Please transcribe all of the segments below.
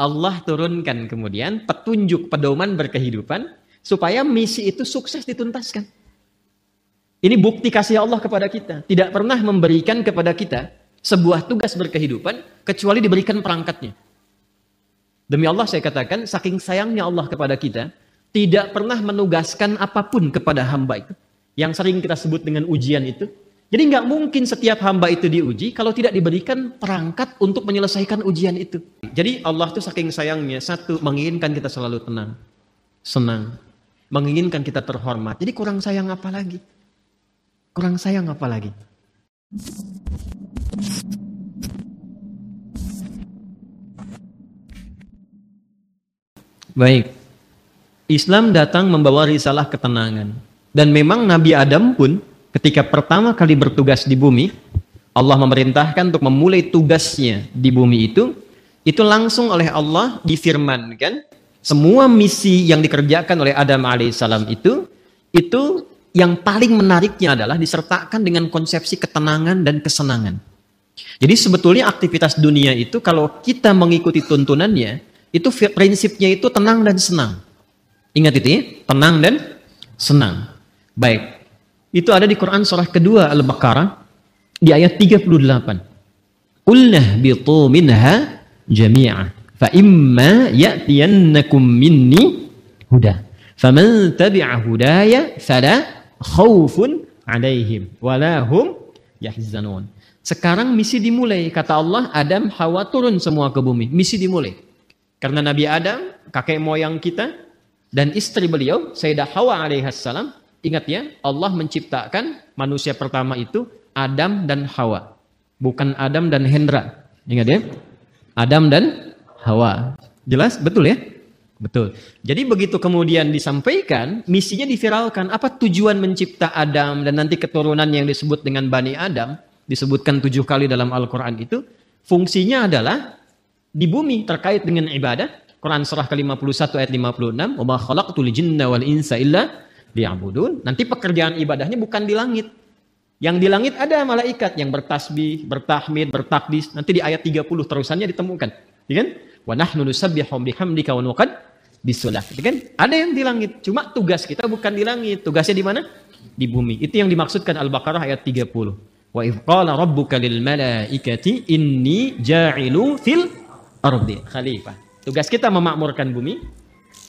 Allah turunkan kemudian petunjuk pedoman berkehidupan supaya misi itu sukses dituntaskan. Ini bukti kasih Allah kepada kita. Tidak pernah memberikan kepada kita sebuah tugas berkehidupan kecuali diberikan perangkatnya. Demi Allah saya katakan, saking sayangnya Allah kepada kita, tidak pernah menugaskan apa pun kepada hamba itu. Yang sering kita sebut dengan ujian itu. Jadi nggak mungkin setiap hamba itu diuji kalau tidak diberikan perangkat untuk menyelesaikan ujian itu. Jadi Allah tuh saking sayangnya, satu, menginginkan kita selalu tenang, senang, menginginkan kita terhormat. Jadi kurang sayang apa lagi? Kurang sayang apa lagi? Baik. Islam datang membawa risalah ketenangan. Dan memang Nabi Adam pun ketika pertama kali bertugas di bumi, Allah memerintahkan untuk memulai tugasnya di bumi itu, itu langsung oleh Allah difirmankan semua misi yang dikerjakan oleh Adam alaihissalam itu itu yang paling menariknya adalah disertakan dengan konsepsi ketenangan dan kesenangan. Jadi sebetulnya aktivitas dunia itu kalau kita mengikuti tuntunannya, itu prinsipnya itu tenang dan senang. Ingat itu ya, tenang dan senang. Baik. Itu ada di Quran surah kedua Al-Baqarah di ayat 38. Qulna bitu minha jami'a fa imma ya'tiyannakum minni huda. Faman tabi'a hudaya fala khaufun alaihim wala hum yahzanun. Sekarang misi dimulai kata Allah Adam Hawa turun semua ke bumi. Misi dimulai. Karena Nabi Adam kakek moyang kita dan istri beliau Sayyidah Hawa alaihissalam ingat ya Allah menciptakan manusia pertama itu Adam dan Hawa bukan Adam dan Hendra ingat ya Adam dan Hawa. Jelas? Betul ya? Betul. Jadi begitu kemudian disampaikan, misinya diviralkan. Apa tujuan mencipta Adam dan nanti keturunan yang disebut dengan Bani Adam, disebutkan tujuh kali dalam Al-Quran itu, fungsinya adalah di bumi terkait dengan ibadah. Quran surah ke-51 ayat 56, "Wa khalaqtul jinna wal insa illa liya'budun." Nanti pekerjaan ibadahnya bukan di langit. Yang di langit ada malaikat yang bertasbih, bertahmid, bertakdis. Nanti di ayat 30 terusannya ditemukan. Ya kan? Wa nahnu nusabbihu bihamdika wa nuqad bisulah. Gitu kan? Ada yang di langit. Cuma tugas kita bukan di langit. Tugasnya di mana? Di bumi. Itu yang dimaksudkan Al-Baqarah ayat 30. Wa idh qala rabbuka lil malaikati inni ja'ilu fil ardi khalifah. Tugas kita memakmurkan bumi.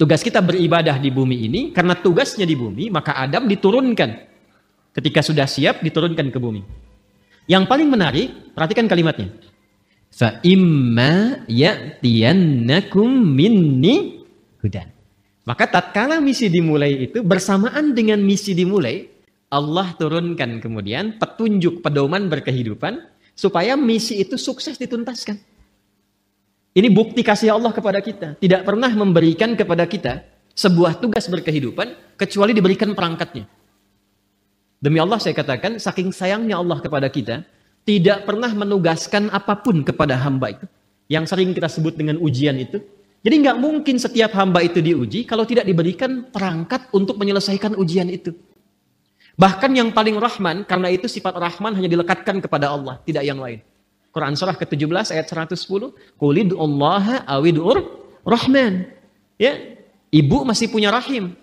Tugas kita beribadah di bumi ini karena tugasnya di bumi, maka Adam diturunkan. Ketika sudah siap diturunkan ke bumi. Yang paling menarik, perhatikan kalimatnya. Fa imma ya'tiyannakum minni hudan. Maka tatkala misi dimulai itu bersamaan dengan misi dimulai, Allah turunkan kemudian petunjuk pedoman berkehidupan supaya misi itu sukses dituntaskan. Ini bukti kasih Allah kepada kita. Tidak pernah memberikan kepada kita sebuah tugas berkehidupan kecuali diberikan perangkatnya. Demi Allah saya katakan, saking sayangnya Allah kepada kita, tidak pernah menugaskan apa pun kepada hamba itu. Yang sering kita sebut dengan ujian itu. Jadi nggak mungkin setiap hamba itu diuji kalau tidak diberikan perangkat untuk menyelesaikan ujian itu. Bahkan yang paling rahman, karena itu sifat rahman hanya dilekatkan kepada Allah, tidak yang lain. Quran surah ke-17 ayat 110, Qulid Allah awidur rahman. Ya, ibu masih punya rahim.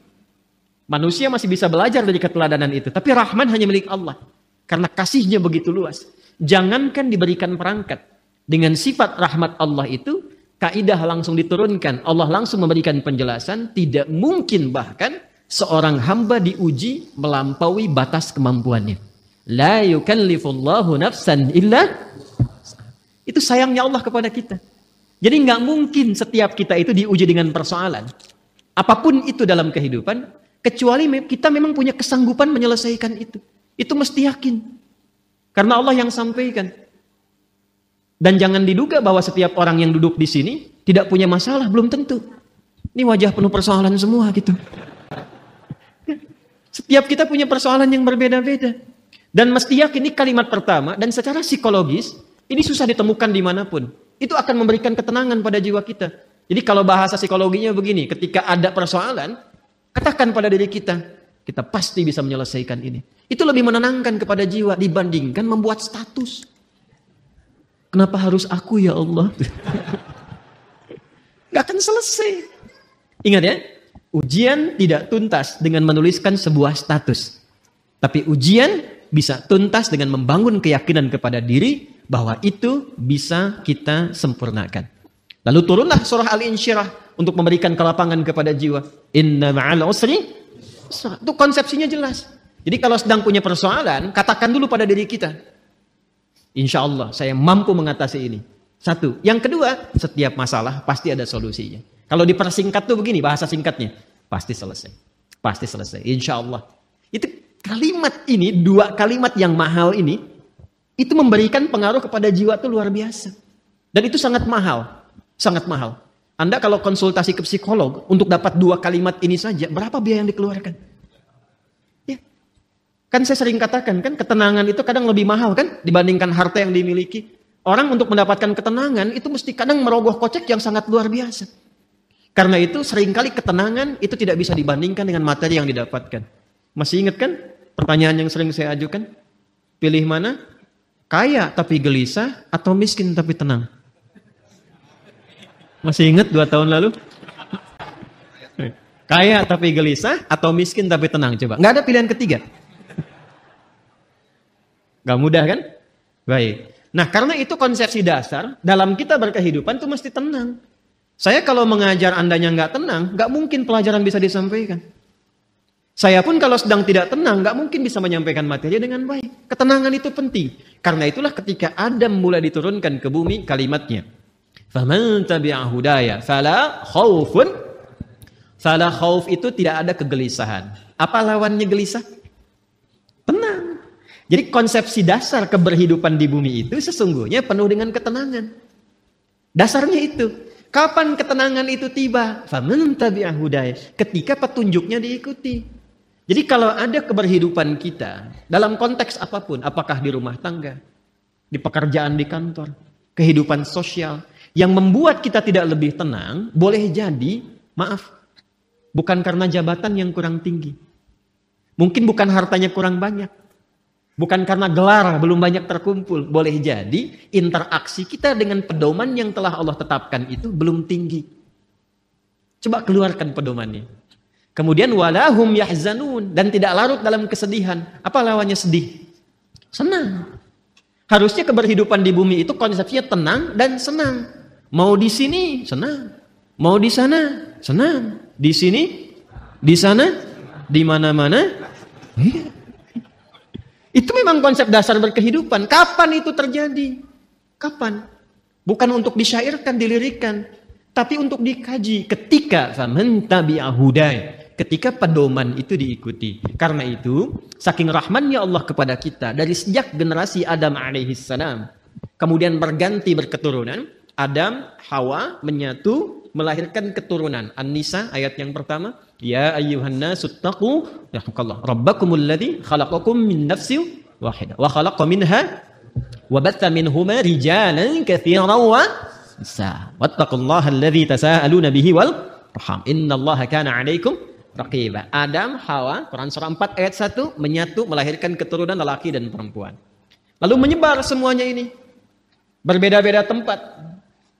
Manusia masih bisa belajar dari keteladanan itu, tapi rahman hanya milik Allah. Karena kasihnya begitu luas. Jangankan diberikan perangkat. Dengan sifat rahmat Allah itu, kaidah langsung diturunkan. Allah langsung memberikan penjelasan, tidak mungkin bahkan seorang hamba diuji melampaui batas kemampuannya. La yukallifullahu nafsan illa itu sayangnya Allah kepada kita. Jadi nggak mungkin setiap kita itu diuji dengan persoalan. Apa pun itu dalam kehidupan, kecuali kita memang punya kesanggupan menyelesaikan itu. Itu mesti yakin. Karena Allah yang sampaikan. Dan jangan diduga bahwa setiap orang yang duduk di sini tidak punya masalah, belum tentu. Ini wajah penuh persoalan semua gitu. Setiap kita punya persoalan yang berbeda-beda. Dan mesti yakin ini kalimat pertama dan secara psikologis ini susah ditemukan di mana pun. Itu akan memberikan ketenangan pada jiwa kita. Jadi kalau bahasa psikologinya begini, ketika ada persoalan, katakan pada diri kita, kita pasti bisa menyelesaikan ini. Itu lebih menenangkan kepada jiwa dibandingkan membuat status. Kenapa harus aku ya Allah? Gak akan selesai. Ingat ya, ujian tidak tuntas dengan menuliskan sebuah status. Tapi ujian bisa tuntas dengan membangun keyakinan kepada diri bahwa itu bisa kita sempurnakan. Lalu turunlah surah Al-Insyirah untuk memberikan kelapangan kepada jiwa. Inna ma'al usri itu konsepsinya jelas. Jadi kalau sedang punya persoalan, katakan dulu pada diri kita. Insya Allah saya mampu mengatasi ini. Satu. Yang kedua, setiap masalah pasti ada solusinya. Kalau dipersingkat tuh begini bahasa singkatnya. Pasti selesai. Pasti selesai. Insya Allah. Itu kalimat ini, dua kalimat yang mahal ini, itu memberikan pengaruh kepada jiwa tuh luar biasa. Dan itu sangat mahal. Sangat mahal. Anda kalau konsultasi ke psikolog untuk dapat dua kalimat ini saja, berapa biaya yang dikeluarkan? Ya. Kan saya sering katakan kan ketenangan itu kadang lebih mahal kan dibandingkan harta yang dimiliki. Orang untuk mendapatkan ketenangan itu mesti kadang merogoh kocek yang sangat luar biasa. Karena itu sering kali ketenangan itu tidak bisa dibandingkan dengan materi yang didapatkan. Masih ingat kan pertanyaan yang sering saya ajukan? Pilih mana? Kaya tapi gelisah atau miskin tapi tenang? Masih ingat dua tahun lalu? Kaya tapi gelisah atau miskin tapi tenang? Coba. Nggak ada pilihan ketiga. Gak mudah kan? Baik. Nah karena itu konsepsi dasar, dalam kita berkehidupan itu mesti tenang. Saya kalau mengajar andanya nggak tenang, nggak mungkin pelajaran bisa disampaikan. Saya pun kalau sedang tidak tenang, nggak mungkin bisa menyampaikan materi dengan baik. Ketenangan itu penting. Karena itulah ketika Adam mulai diturunkan ke bumi kalimatnya. Faman tabi'a hudaya fala khaufun fala khauf itu tidak ada kegelisahan. Apa lawannya gelisah? Tenang. Jadi konsepsi dasar keberhidupan di bumi itu sesungguhnya penuh dengan ketenangan. Dasarnya itu. Kapan ketenangan itu tiba? Faman Ketika petunjuknya diikuti. Jadi kalau ada keberhidupan kita dalam konteks apa pun, apakah di rumah tangga, di pekerjaan di kantor, kehidupan sosial yang membuat kita tidak lebih tenang, boleh jadi, maaf, bukan karena jabatan yang kurang tinggi. Mungkin bukan hartanya kurang banyak, Bukan karena gelar belum banyak terkumpul. Boleh jadi interaksi kita dengan pedoman yang telah Allah tetapkan itu belum tinggi. Coba keluarkan pedomannya. Kemudian walahum yahzanun dan tidak larut dalam kesedihan. Apa lawannya sedih? Senang. Harusnya keberhidupan di bumi itu konsepnya tenang dan senang. Mau di sini senang. Mau di sana senang. Di sini, di sana, di mana-mana. Iya. Itu memang konsep dasar berkehidupan. Kapan itu terjadi? Kapan? Bukan untuk disyairkan, dilirikan, tapi untuk dikaji ketika faman tabi'ahudai. Ketika pedoman itu diikuti. Karena itu, saking rahmannya Allah kepada kita dari sejak generasi Adam alaihissalam, kemudian berganti berketurunan, Adam, Hawa menyatu melahirkan keturunan. An-Nisa ayat yang pertama, Ya ayyuhan nasu taqu rabbakumul ladzi khalaqakum min nafsin wahidah wa khalaqa minha wa batha minhuma rijalan katsiran wa nisa wattaqullaha alladzi tasaaluna bihi wal arham innallaha kana 'alaikum raqiba Adam Hawa Quran surah 4 ayat 1 menyatu melahirkan keturunan lelaki dan perempuan lalu menyebar semuanya ini berbeda-beda tempat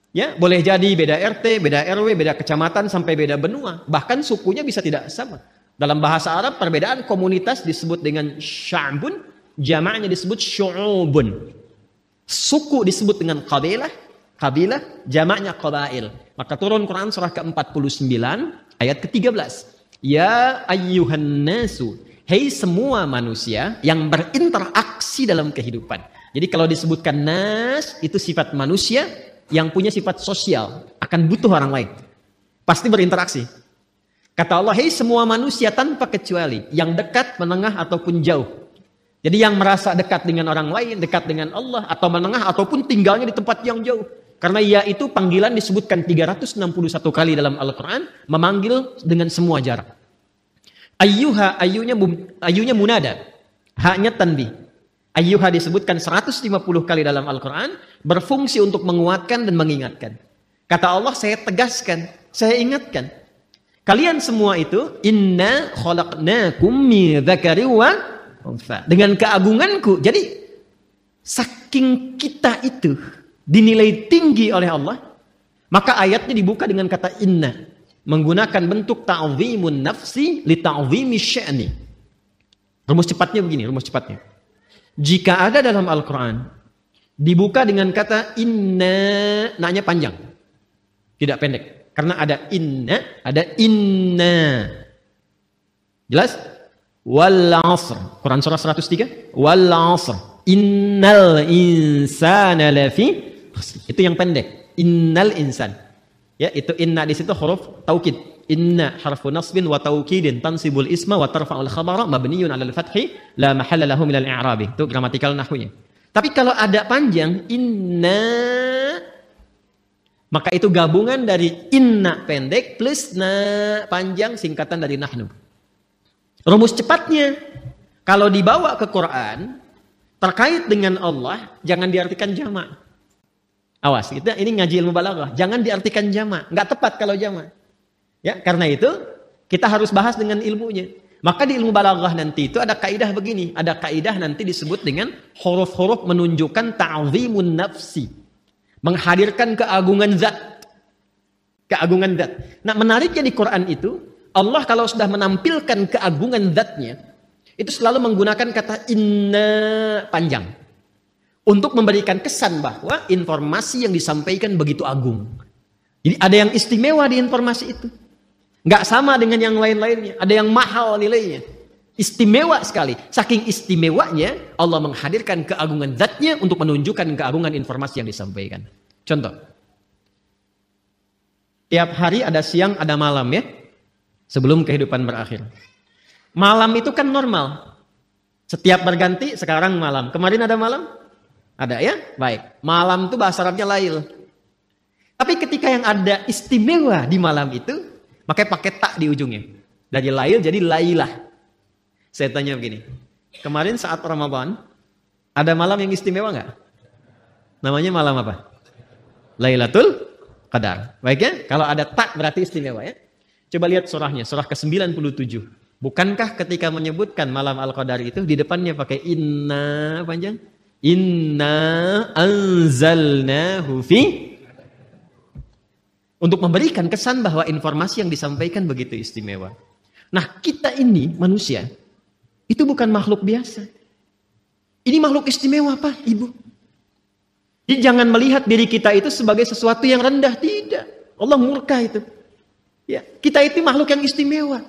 Ya, boleh jadi beda RT, beda RW, beda kecamatan sampai beda benua. Bahkan sukunya bisa tidak sama. Dalam bahasa Arab perbedaan komunitas disebut dengan sya'bun, jamaknya disebut syu'ubun. Suku disebut dengan kabilah, kabilah jamaknya qabail. Maka turun Quran surah ke-49 ayat ke-13. Ya ayyuhan nasu, hei semua manusia yang berinteraksi dalam kehidupan. Jadi kalau disebutkan nas itu sifat manusia, yang punya sifat sosial akan butuh orang lain. Pasti berinteraksi. Kata Allah, hei semua manusia tanpa kecuali yang dekat, menengah ataupun jauh. Jadi yang merasa dekat dengan orang lain, dekat dengan Allah atau menengah ataupun tinggalnya di tempat yang jauh. Karena ia itu panggilan disebutkan 361 kali dalam Al-Quran, memanggil dengan semua jarak. Ayyuha, ayyunya, ayyunya munada, haknya tanbih. Ayyuha disebutkan 150 kali dalam Al-Quran, berfungsi untuk menguatkan dan mengingatkan. Kata Allah, saya tegaskan, saya ingatkan. Kalian semua itu, inna khalaqnakum dzakari wa Dengan keagunganku. Jadi, saking kita itu dinilai tinggi oleh Allah, Maka ayatnya dibuka dengan kata inna. Menggunakan bentuk ta'zimun nafsi li ta'zimi sya'ni. Rumus cepatnya begini, rumus cepatnya. Jika ada dalam Al-Quran, dibuka dengan kata inna, nanya panjang. Tidak pendek. Karena ada inna, ada inna. Jelas? Wal asr. Quran surah 103. Wal asr. Innal insana lafi Itu yang pendek. Innal insan. Ya, itu inna di situ huruf taukid. Inna harfu nasbin wa taukidin tansibul isma wa tarfa'ul khabara mabniyun 'alal fathi la mahalla lahu minal i'rabi. Itu gramatikal nahwunya. Tapi kalau ada panjang inna maka itu gabungan dari inna pendek plus na panjang singkatan dari nahnu. Rumus cepatnya kalau dibawa ke Quran terkait dengan Allah jangan diartikan jamak. Awas, kita ini ngaji ilmu balaghah, jangan diartikan jamak, nggak tepat kalau jamak. Ya, karena itu kita harus bahas dengan ilmunya. Maka di ilmu balaghah nanti itu ada kaidah begini, ada kaidah nanti disebut dengan huruf-huruf menunjukkan ta'zimun nafsi. Menghadirkan keagungan zat. Keagungan zat. Nah, menariknya di Quran itu, Allah kalau sudah menampilkan keagungan zatnya, itu selalu menggunakan kata inna panjang. Untuk memberikan kesan bahwa informasi yang disampaikan begitu agung. Jadi ada yang istimewa di informasi itu. Nggak sama dengan yang lain-lainnya. Ada yang mahal nilainya. Istimewa sekali. Saking istimewanya Allah menghadirkan keagungan zatnya untuk menunjukkan keagungan informasi yang disampaikan. Contoh. Tiap hari ada siang, ada malam ya. Sebelum kehidupan berakhir. Malam itu kan normal. Setiap berganti, sekarang malam. Kemarin ada malam? Ada ya? Baik. Malam itu bahasa Arabnya lail. Tapi ketika yang ada istimewa di malam itu, Makanya pakai tak di ujungnya. Dari lail jadi lailah. Saya tanya begini. Kemarin saat Ramadan, ada malam yang istimewa nggak? Namanya malam apa? Lailatul Qadar. Baik ya? Kalau ada tak berarti istimewa ya. Coba lihat surahnya, surah ke-97. Bukankah ketika menyebutkan malam Al-Qadar itu di depannya pakai inna panjang? Inna anzalnahu fi untuk memberikan kesan bahwa informasi yang disampaikan begitu istimewa. Nah, kita ini manusia itu bukan makhluk biasa. Ini makhluk istimewa apa, Ibu? Jadi jangan melihat diri kita itu sebagai sesuatu yang rendah, tidak. Allah murka itu. Ya, kita itu makhluk yang istimewa.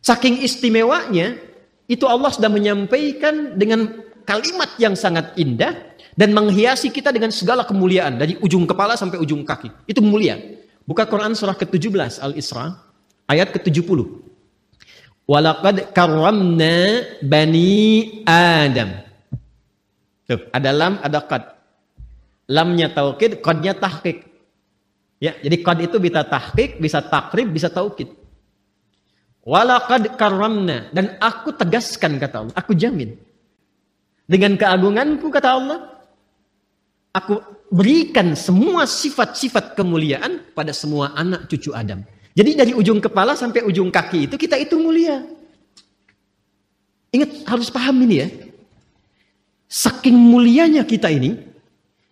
Saking istimewanya, itu Allah sudah menyampaikan dengan kalimat yang sangat indah dan menghiasi kita dengan segala kemuliaan dari ujung kepala sampai ujung kaki. Itu mulia. Buka Quran surah ke-17 Al-Isra ayat ke-70. Walaqad karramna bani Adam. Tuh, ada lam, ada qad. Lamnya taukid, qadnya tahqiq. Ya, jadi qad itu bisa tahqiq, bisa takrib, bisa taukid. Walaqad karramna dan aku tegaskan kata Allah, aku jamin. Dengan keagunganku kata Allah, aku berikan semua sifat-sifat kemuliaan pada semua anak cucu Adam. Jadi dari ujung kepala sampai ujung kaki itu kita itu mulia. Ingat harus paham ini ya. Saking mulianya kita ini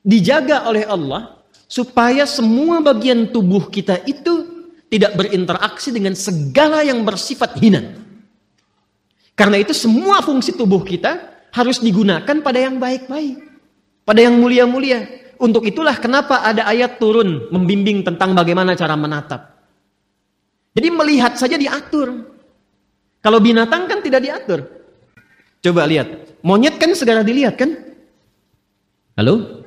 dijaga oleh Allah supaya semua bagian tubuh kita itu tidak berinteraksi dengan segala yang bersifat hina. Karena itu semua fungsi tubuh kita harus digunakan pada yang baik-baik, pada yang mulia-mulia. Untuk itulah kenapa ada ayat turun membimbing tentang bagaimana cara menatap. Jadi melihat saja diatur. Kalau binatang kan tidak diatur. Coba lihat. Monyet kan segera dilihat kan? Halo?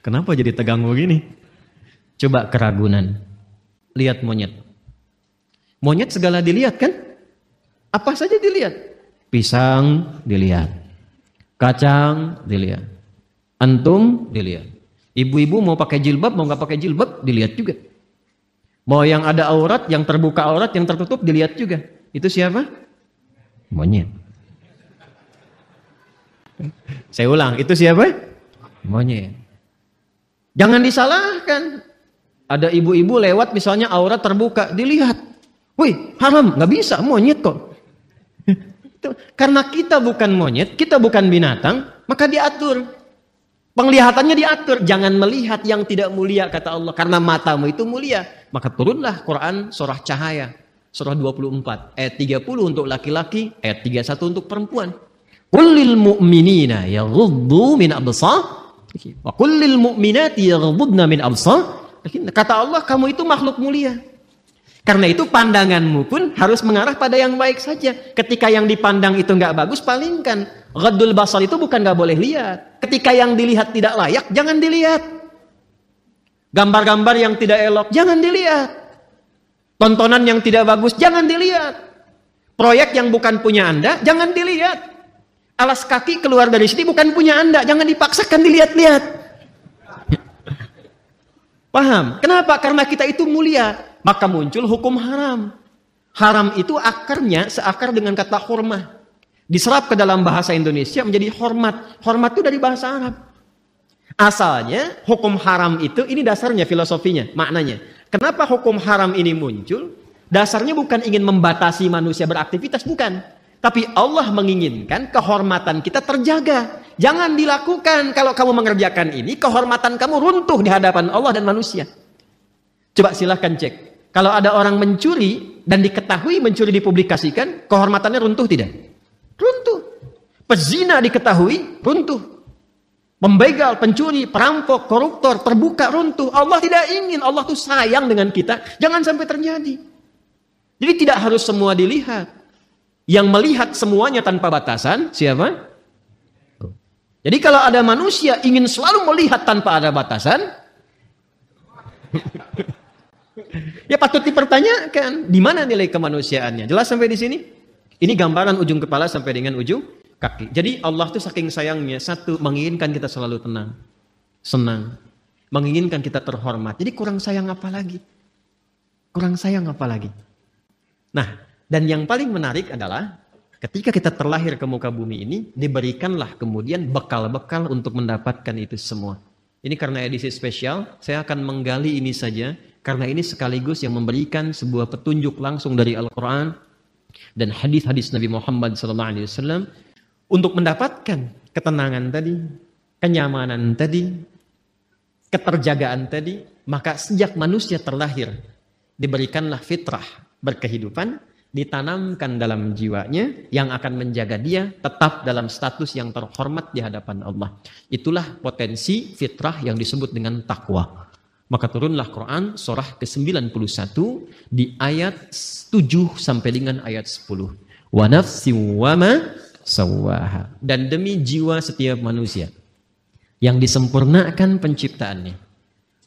Kenapa jadi tegang begini? Coba keragunan. Lihat monyet. Monyet segala dilihat kan? Apa saja dilihat? Pisang dilihat. Kacang dilihat. Antum dilihat. Ibu-ibu mau pakai jilbab, mau nggak pakai jilbab, dilihat juga. Mau yang ada aurat, yang terbuka aurat, yang tertutup, dilihat juga. Itu siapa? Monyet. Saya ulang, itu siapa? Monyet. Jangan disalahkan. Ada ibu-ibu lewat misalnya aurat terbuka, dilihat. Wih, haram, nggak bisa, monyet kok. Karena kita bukan monyet, kita bukan binatang, maka diatur. Penglihatannya diatur, jangan melihat yang tidak mulia kata Allah karena matamu itu mulia. Maka turunlah Quran surah cahaya, surah 24 ayat 30 untuk laki-laki, ayat 31 untuk perempuan. Kullil mu'minina yaghuddu min absar wa kullil mu'minati yaghuddna min absar. Kata Allah, kamu itu makhluk mulia. Karena itu pandanganmu pun harus mengarah pada yang baik saja. Ketika yang dipandang itu nggak bagus, palingkan. Ghadul basal itu bukan nggak boleh lihat. Ketika yang dilihat tidak layak, jangan dilihat. Gambar-gambar yang tidak elok, jangan dilihat. Tontonan yang tidak bagus, jangan dilihat. Proyek yang bukan punya Anda, jangan dilihat. Alas kaki keluar dari sini bukan punya Anda, jangan dipaksakan dilihat-lihat. Paham? Kenapa? Karena kita itu mulia maka muncul hukum haram. Haram itu akarnya seakar dengan kata hormah. Diserap ke dalam bahasa Indonesia menjadi hormat. Hormat itu dari bahasa Arab. Asalnya hukum haram itu ini dasarnya filosofinya, maknanya. Kenapa hukum haram ini muncul? Dasarnya bukan ingin membatasi manusia beraktivitas, bukan. Tapi Allah menginginkan kehormatan kita terjaga. Jangan dilakukan kalau kamu mengerjakan ini, kehormatan kamu runtuh di hadapan Allah dan manusia. Coba silahkan cek. Kalau ada orang mencuri dan diketahui mencuri dipublikasikan, kehormatannya runtuh tidak? Runtuh. Pezina diketahui, runtuh. Pembegal, pencuri, perampok, koruptor, terbuka, runtuh. Allah tidak ingin, Allah tuh sayang dengan kita. Jangan sampai terjadi. Jadi tidak harus semua dilihat. Yang melihat semuanya tanpa batasan, siapa? Jadi kalau ada manusia ingin selalu melihat tanpa ada batasan, ya patut dipertanyakan di mana nilai kemanusiaannya. Jelas sampai di sini? Ini gambaran ujung kepala sampai dengan ujung kaki. Jadi Allah tuh saking sayangnya satu menginginkan kita selalu tenang, senang, menginginkan kita terhormat. Jadi kurang sayang apa lagi? Kurang sayang apa lagi? Nah, dan yang paling menarik adalah ketika kita terlahir ke muka bumi ini diberikanlah kemudian bekal-bekal untuk mendapatkan itu semua. Ini karena edisi spesial, saya akan menggali ini saja karena ini sekaligus yang memberikan sebuah petunjuk langsung dari Al-Quran dan hadis-hadis Nabi Muhammad SAW untuk mendapatkan ketenangan tadi, kenyamanan tadi, keterjagaan tadi, maka sejak manusia terlahir diberikanlah fitrah berkehidupan, ditanamkan dalam jiwanya yang akan menjaga dia tetap dalam status yang terhormat di hadapan Allah. Itulah potensi fitrah yang disebut dengan takwa. Maka turunlah Quran surah ke-91 di ayat 7 sampai dengan ayat 10. Wa nafsi wa ma sawaha. Dan demi jiwa setiap manusia yang disempurnakan penciptaannya.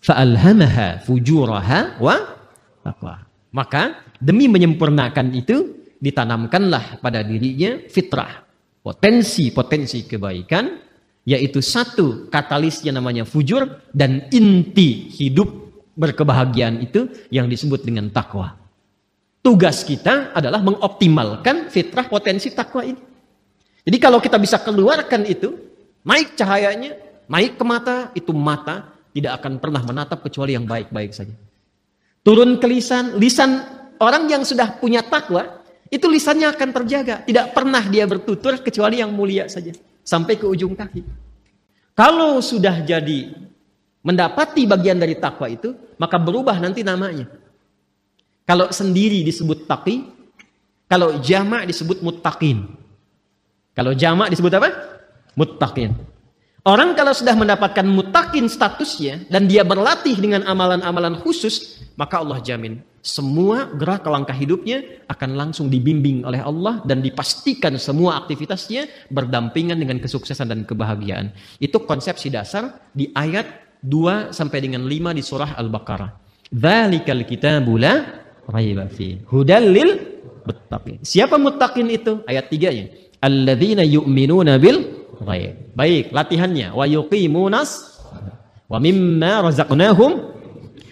Fa'alhamaha fujuraha wa taqwa. Maka demi menyempurnakan itu ditanamkanlah pada dirinya fitrah, potensi-potensi kebaikan yaitu satu katalisnya namanya fujur dan inti hidup berkebahagiaan itu yang disebut dengan takwa. Tugas kita adalah mengoptimalkan fitrah potensi takwa ini. Jadi kalau kita bisa keluarkan itu, naik cahayanya, naik ke mata, itu mata tidak akan pernah menatap kecuali yang baik-baik saja. Turun ke lisan, lisan orang yang sudah punya takwa, itu lisannya akan terjaga. Tidak pernah dia bertutur kecuali yang mulia saja sampai ke ujung kaki. Kalau sudah jadi mendapati bagian dari takwa itu, maka berubah nanti namanya. Kalau sendiri disebut taqi, kalau jamak disebut muttaqin. Kalau jamak disebut apa? Muttaqin. Orang kalau sudah mendapatkan mutakin statusnya dan dia berlatih dengan amalan-amalan khusus, maka Allah jamin semua gerak langkah hidupnya akan langsung dibimbing oleh Allah dan dipastikan semua aktivitasnya berdampingan dengan kesuksesan dan kebahagiaan. Itu konsepsi dasar di ayat 2 sampai dengan 5 di surah Al-Baqarah. Dzalikal kitabu la raiba hudal muttaqin. Siapa muttaqin itu? Ayat 3-nya. Alladzina yu'minuna bil Baik. Baik, latihannya. Wa yuqimunas wa mimma razaqnahum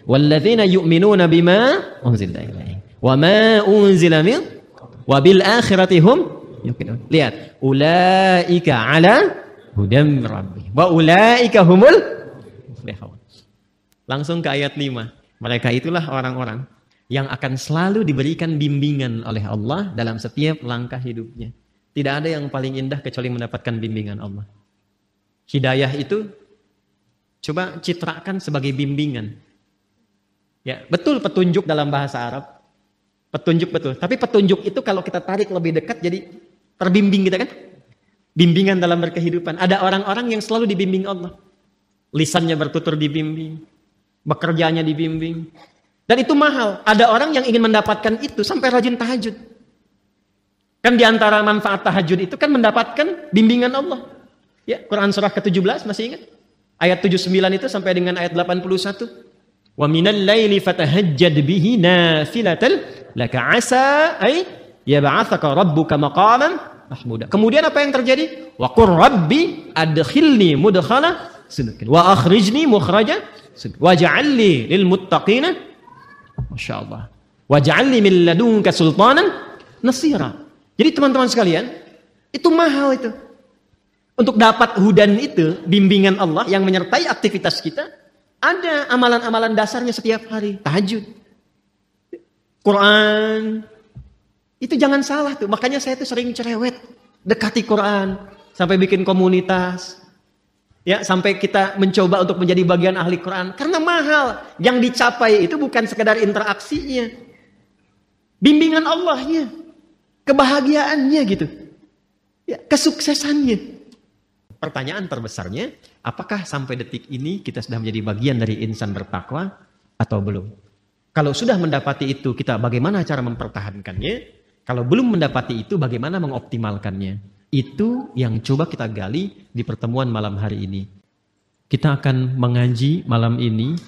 walladzina yu'minuna bima unzila ilaihi wa ma unzila min wa bil akhirati hum yuqinun. Lihat, ulaika ala hudam rabbi wa ulaika humul. Langsung ke ayat 5. Mereka itulah orang-orang yang akan selalu diberikan bimbingan oleh Allah dalam setiap langkah hidupnya. Tidak ada yang paling indah kecuali mendapatkan bimbingan Allah. Hidayah itu Coba citrakan sebagai bimbingan. Ya, betul petunjuk dalam bahasa Arab. Petunjuk betul. Tapi petunjuk itu kalau kita tarik lebih dekat jadi terbimbing kita kan? Bimbingan dalam berkehidupan. Ada orang-orang yang selalu dibimbing Allah. Lisannya bertutur dibimbing. Bekerjanya dibimbing. Dan itu mahal. Ada orang yang ingin mendapatkan itu sampai rajin tahajud. Kan di antara manfaat tahajud itu kan mendapatkan bimbingan Allah. Ya, Quran surah ke-17 masih ingat? Ayat 79 itu sampai dengan ayat 81. Wa minal laili fatahajjad bihi nafilatal laka asa ay yab'athaka rabbuka maqaman mahmuda. Kemudian apa yang terjadi? Wa qur rabbi adkhilni mudkhala sidqin wa akhrijni mukhraja sidqin waj'alni lil muttaqina masyaallah waj'alni min ladunka sultanan nasira. Jadi teman-teman sekalian, itu mahal itu. Untuk dapat hudan itu, bimbingan Allah yang menyertai aktivitas kita, ada amalan-amalan dasarnya setiap hari. Tahajud. Quran. Itu jangan salah tuh. Makanya saya tuh sering cerewet. Dekati Quran. Sampai bikin komunitas. Ya, sampai kita mencoba untuk menjadi bagian ahli Quran. Karena mahal. Yang dicapai itu bukan sekedar interaksinya. Bimbingan Allahnya. Kebahagiaannya gitu. Ya, kesuksesannya. Pertanyaan terbesarnya, apakah sampai detik ini kita sudah menjadi bagian dari insan bertakwa atau belum? Kalau sudah mendapati itu, kita bagaimana cara mempertahankannya? Kalau belum mendapati itu, bagaimana mengoptimalkannya? Itu yang coba kita gali di pertemuan malam hari ini. Kita akan mengaji malam ini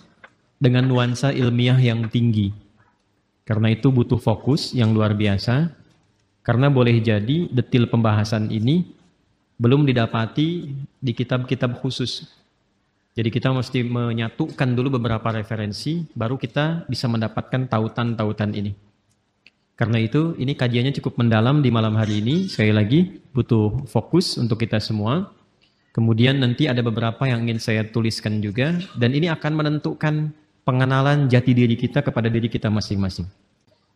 dengan nuansa ilmiah yang tinggi. Karena itu butuh fokus yang luar biasa. Karena boleh jadi detil pembahasan ini belum didapati di kitab-kitab khusus. Jadi kita mesti menyatukan dulu beberapa referensi, baru kita bisa mendapatkan tautan-tautan ini. Karena itu, ini kajiannya cukup mendalam di malam hari ini. Sekali lagi, butuh fokus untuk kita semua. Kemudian nanti ada beberapa yang ingin saya tuliskan juga, dan ini akan menentukan pengenalan jati diri kita kepada diri kita masing-masing.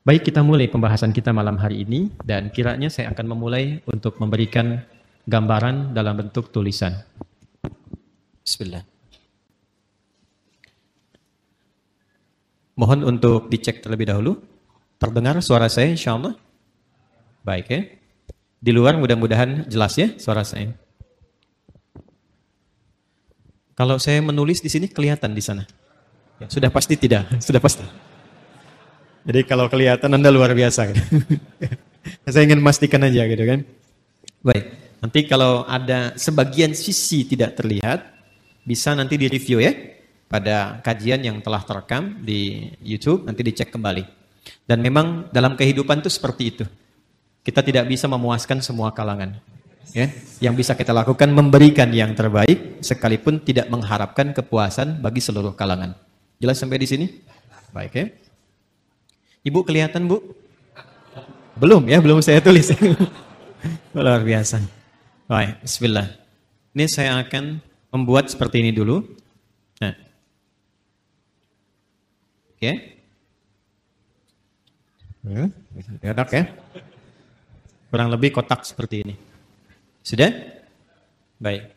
Baik, kita mulai pembahasan kita malam hari ini, dan kiranya saya akan memulai untuk memberikan gambaran dalam bentuk tulisan. Bismillah. Mohon untuk dicek terlebih dahulu. Terdengar suara saya insya Allah? Baik ya. Di luar mudah-mudahan jelas ya suara saya. Kalau saya menulis di sini kelihatan di sana. Ya, sudah pasti tidak, sudah pasti. Jadi kalau kelihatan Anda luar biasa. Gitu. saya ingin memastikan aja gitu kan. Baik. Nanti kalau ada sebagian sisi tidak terlihat, bisa nanti di-review ya pada kajian yang telah terekam di YouTube, nanti dicek kembali. Dan memang dalam kehidupan itu seperti itu. Kita tidak bisa memuaskan semua kalangan. Ya, yang bisa kita lakukan memberikan yang terbaik sekalipun tidak mengharapkan kepuasan bagi seluruh kalangan. Jelas sampai di sini? Baik ya. Ibu kelihatan, Bu? Belum ya, belum saya tulis. Luar biasa. Baik, bismillah. Ini saya akan membuat seperti ini dulu. Nah. Oke. Okay. Hmm, enak ya. Kurang lebih kotak seperti ini. Sudah? Baik.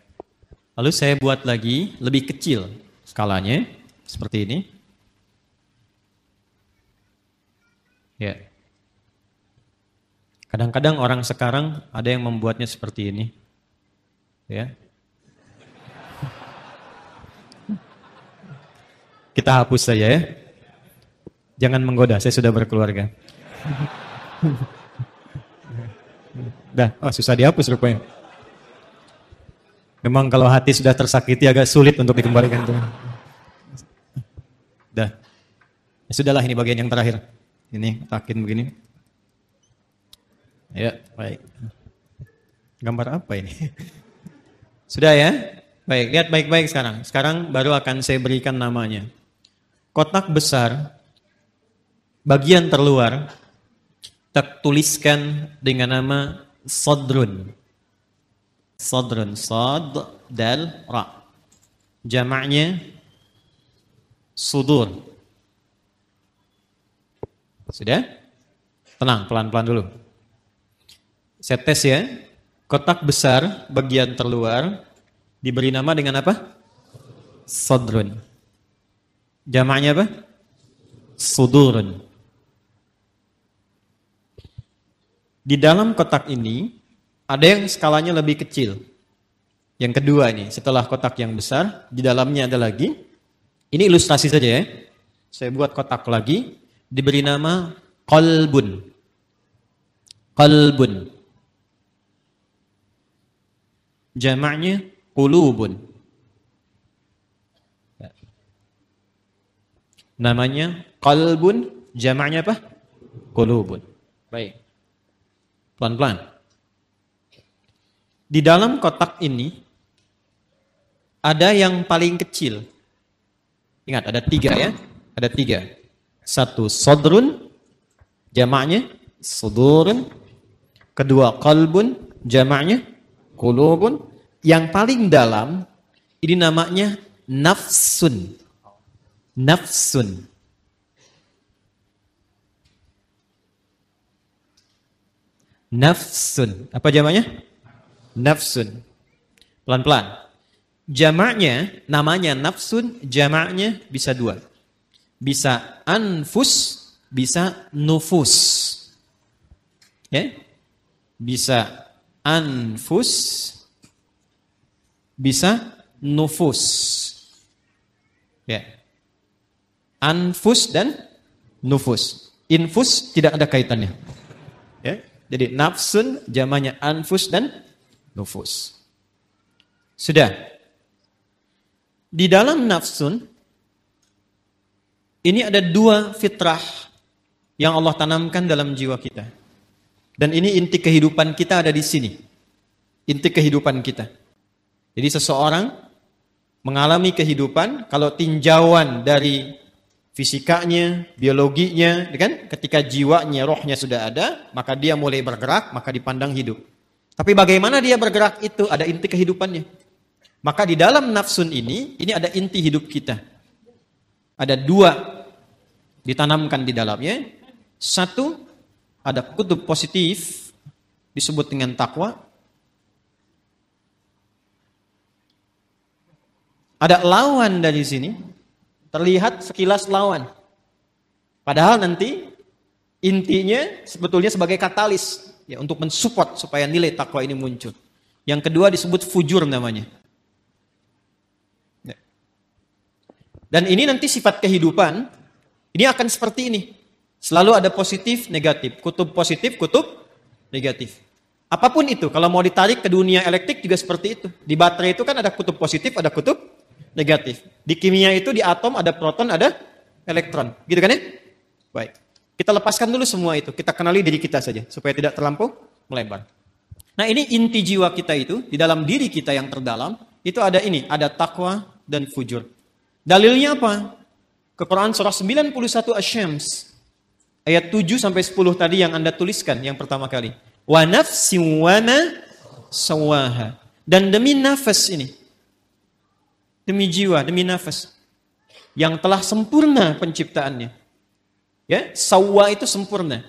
Lalu saya buat lagi lebih kecil skalanya seperti ini. Ya. Kadang-kadang orang sekarang ada yang membuatnya seperti ini. Ya. Kita hapus saja ya. Jangan menggoda, saya sudah berkeluarga. Dah, oh susah dihapus rupanya. Memang kalau hati sudah tersakiti agak sulit untuk dikembalikan. Dah. Ya sudahlah ini bagian yang terakhir. Ini takin begini. Ya, baik. Gambar apa ini? Sudah ya? Baik, lihat baik-baik sekarang. Sekarang baru akan saya berikan namanya. Kotak besar, bagian terluar, tertuliskan dengan nama Sodrun. Sodrun, Sod, Dal, Ra. Jamaknya Sudur. Sudah? Tenang, pelan-pelan dulu. Saya tes ya. Kotak besar bagian terluar diberi nama dengan apa? sadrun. Jamaknya apa? Sudurun. Di dalam kotak ini ada yang skalanya lebih kecil. Yang kedua ini, setelah kotak yang besar, di dalamnya ada lagi. Ini ilustrasi saja ya. Saya buat kotak lagi, diberi nama kolbun. Kolbun. Jamaknya kulubun. Namanya kalbun, jamaknya apa? Kulubun. Baik. Pelan-pelan. Di dalam kotak ini ada yang paling kecil. Ingat, ada tiga ya. Ada tiga. Satu sodrun, jamaknya sudurun. Kedua kalbun, jamaknya kulubun. Yang paling dalam, ini namanya nafsun. Nafsun. Nafsun. Apa jamaknya? Nafsun. Pelan-pelan. Jamaknya, namanya nafsun, jamaknya bisa dua. Bisa anfus, bisa nufus. Ya? Bisa anfus, bisa nufus. Ya. Anfus dan nufus. Infus tidak ada kaitannya. Ya. Jadi nafsun jamannya anfus dan nufus. Sudah. Di dalam nafsun ini ada dua fitrah yang Allah tanamkan dalam jiwa kita. Dan ini inti kehidupan kita ada di sini. Inti kehidupan kita. Jadi seseorang mengalami kehidupan kalau tinjauan dari fisikanya, biologinya, kan? Ketika jiwanya, rohnya sudah ada, maka dia mulai bergerak, maka dipandang hidup. Tapi bagaimana dia bergerak itu ada inti kehidupannya. Maka di dalam nafsun ini, ini ada inti hidup kita. Ada dua ditanamkan di dalamnya. Satu, ada kutub positif, disebut dengan takwa. Ada lawan dari sini, terlihat sekilas lawan. Padahal nanti intinya sebetulnya sebagai katalis ya untuk mensupport supaya nilai takwa ini muncul. Yang kedua disebut fujur namanya. Ya. Dan ini nanti sifat kehidupan ini akan seperti ini. Selalu ada positif, negatif, kutub positif, kutub negatif. Apa pun itu, kalau mau ditarik ke dunia elektrik juga seperti itu. Di baterai itu kan ada kutub positif, ada kutub negatif. Di kimia itu di atom ada proton, ada elektron. Gitu kan ya? Baik. Kita lepaskan dulu semua itu. Kita kenali diri kita saja supaya tidak terlampau melebar. Nah, ini inti jiwa kita itu di dalam diri kita yang terdalam itu ada ini, ada takwa dan fujur. Dalilnya apa? Quran surah 91 Asy-Syams ayat 7 sampai 10 tadi yang Anda tuliskan yang pertama kali. Wa nafsin wa ma sawaha. Dan demi nafas ini, demi jiwa, demi nafas yang telah sempurna penciptaannya. Ya, sawa itu sempurna.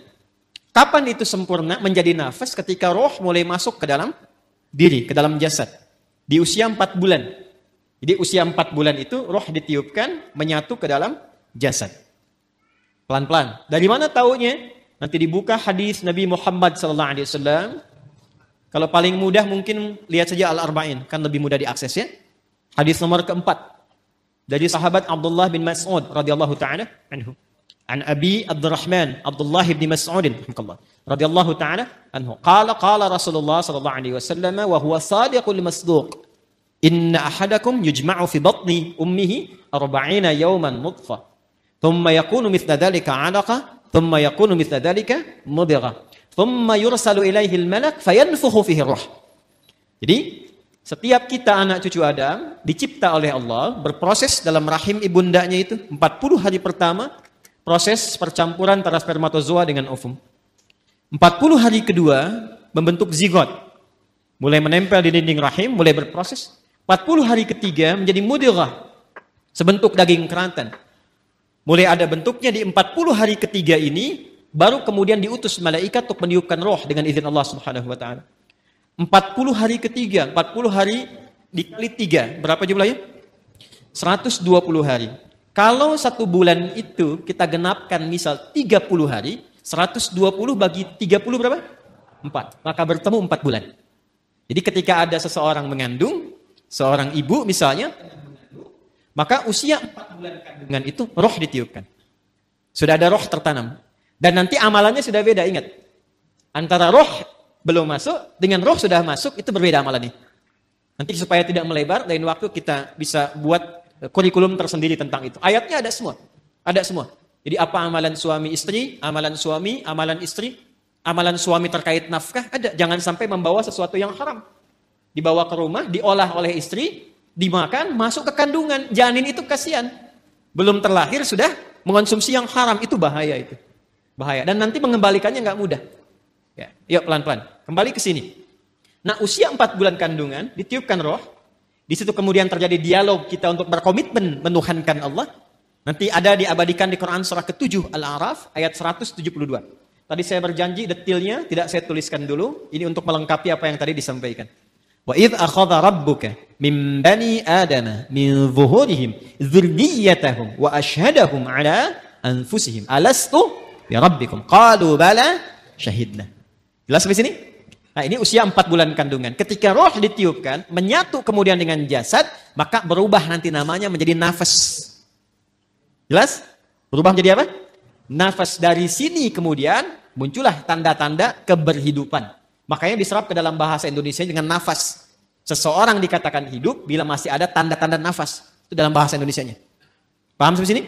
Kapan itu sempurna menjadi nafas ketika roh mulai masuk ke dalam diri, ke dalam jasad. Di usia 4 bulan. Jadi usia 4 bulan itu roh ditiupkan menyatu ke dalam jasad. Pelan-pelan. Dari mana taunya? Nanti dibuka hadis Nabi Muhammad sallallahu alaihi wasallam. Kalau paling mudah mungkin lihat saja Al-Arba'in, kan lebih mudah diakses ya. Hadis nomor keempat dari sahabat Abdullah bin Mas'ud radhiyallahu taala anhu. An Abi Abdurrahman Abdullah bin Mas'ud radhiyallahu taala anhu. Qala qala Rasulullah sallallahu alaihi wasallam wa huwa sadiqul masduq. Inna ahadakum yujma'u fi batni ummihi arba'ina yawman nutfa. Thumma yakunu mithla dhalika 'alaqa, thumma yakunu mithla dhalika mudghah. Thumma yursalu ilaihi al-malak fayanfukhu fihi ruh. Jadi setiap kita anak cucu Adam dicipta oleh Allah berproses dalam rahim ibundanya itu 40 hari pertama proses percampuran antara spermatozoa dengan ovum. 40 hari kedua membentuk zigot. Mulai menempel di dinding rahim, mulai berproses. 40 hari ketiga menjadi mudghah. Sebentuk daging kerantan. Mulai ada bentuknya di 40 hari ketiga ini baru kemudian diutus malaikat untuk meniupkan roh dengan izin Allah Subhanahu wa taala. 40 hari ketiga, 40 hari dikali 3, berapa jumlahnya? 120 hari. Kalau satu bulan itu kita genapkan misal 30 hari, 120 bagi 30 berapa? 4. Maka bertemu 4 bulan. Jadi ketika ada seseorang mengandung, seorang ibu misalnya, maka usia 4 bulan kandungan itu roh ditiupkan. Sudah ada roh tertanam. Dan nanti amalannya sudah beda, ingat. Antara roh belum masuk dengan roh sudah masuk itu berbeda amalannya. Nanti supaya tidak melebar, lain waktu kita bisa buat kurikulum tersendiri tentang itu. Ayatnya ada semua. Ada semua. Jadi apa amalan suami istri, amalan suami, amalan istri, amalan suami terkait nafkah, ada. Jangan sampai membawa sesuatu yang haram. Dibawa ke rumah, diolah oleh istri, dimakan, masuk ke kandungan. Janin itu kasihan. Belum terlahir sudah mengonsumsi yang haram, itu bahaya itu. Bahaya. Dan nanti mengembalikannya nggak mudah. Ya, yuk pelan-pelan. Kembali ke sini. Nah usia 4 bulan kandungan, ditiupkan roh, di situ kemudian terjadi dialog kita untuk berkomitmen menuhankan Allah. Nanti ada diabadikan di Quran surah ke-7 Al-A'raf ayat 172. Tadi saya berjanji detailnya tidak saya tuliskan dulu. Ini untuk melengkapi apa yang tadi disampaikan. Wa idh akhadha rabbuka min bani adama min zuhurihim dzurriyyatahum wa ashhadahum ala anfusihim alastu bi rabbikum qalu bala syahidna. Jelas sampai sini? Nah ini usia empat bulan kandungan. Ketika roh ditiupkan, menyatu kemudian dengan jasad, maka berubah nanti namanya menjadi nafas. Jelas? Berubah menjadi apa? Nafas dari sini kemudian muncullah tanda-tanda keberhidupan. Makanya diserap ke dalam bahasa Indonesia dengan nafas. Seseorang dikatakan hidup bila masih ada tanda-tanda nafas. Itu dalam bahasa Indonesia-nya. Paham sampai sini?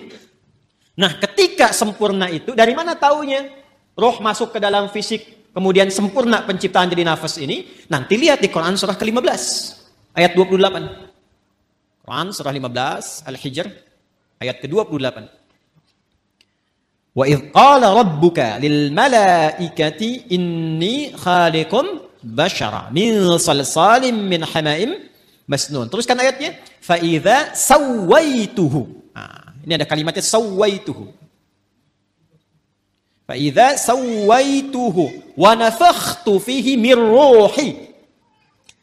Nah, ketika sempurna itu, dari mana taunya? Roh masuk ke dalam fisik kemudian sempurna penciptaan jadi nafas ini, nanti lihat di Quran surah ke-15 ayat 28. Quran surah 15 Al-Hijr ayat ke-28. Wa idh qala rabbuka lil malaikati inni khaliqum bashara min salsalim min hamaim masnun. Teruskan ayatnya. Fa idza sawaituhu. Nah, ini ada kalimatnya sawaituhu. Fa'idha sawaituhu wa nafakhtu fihi min ruhi.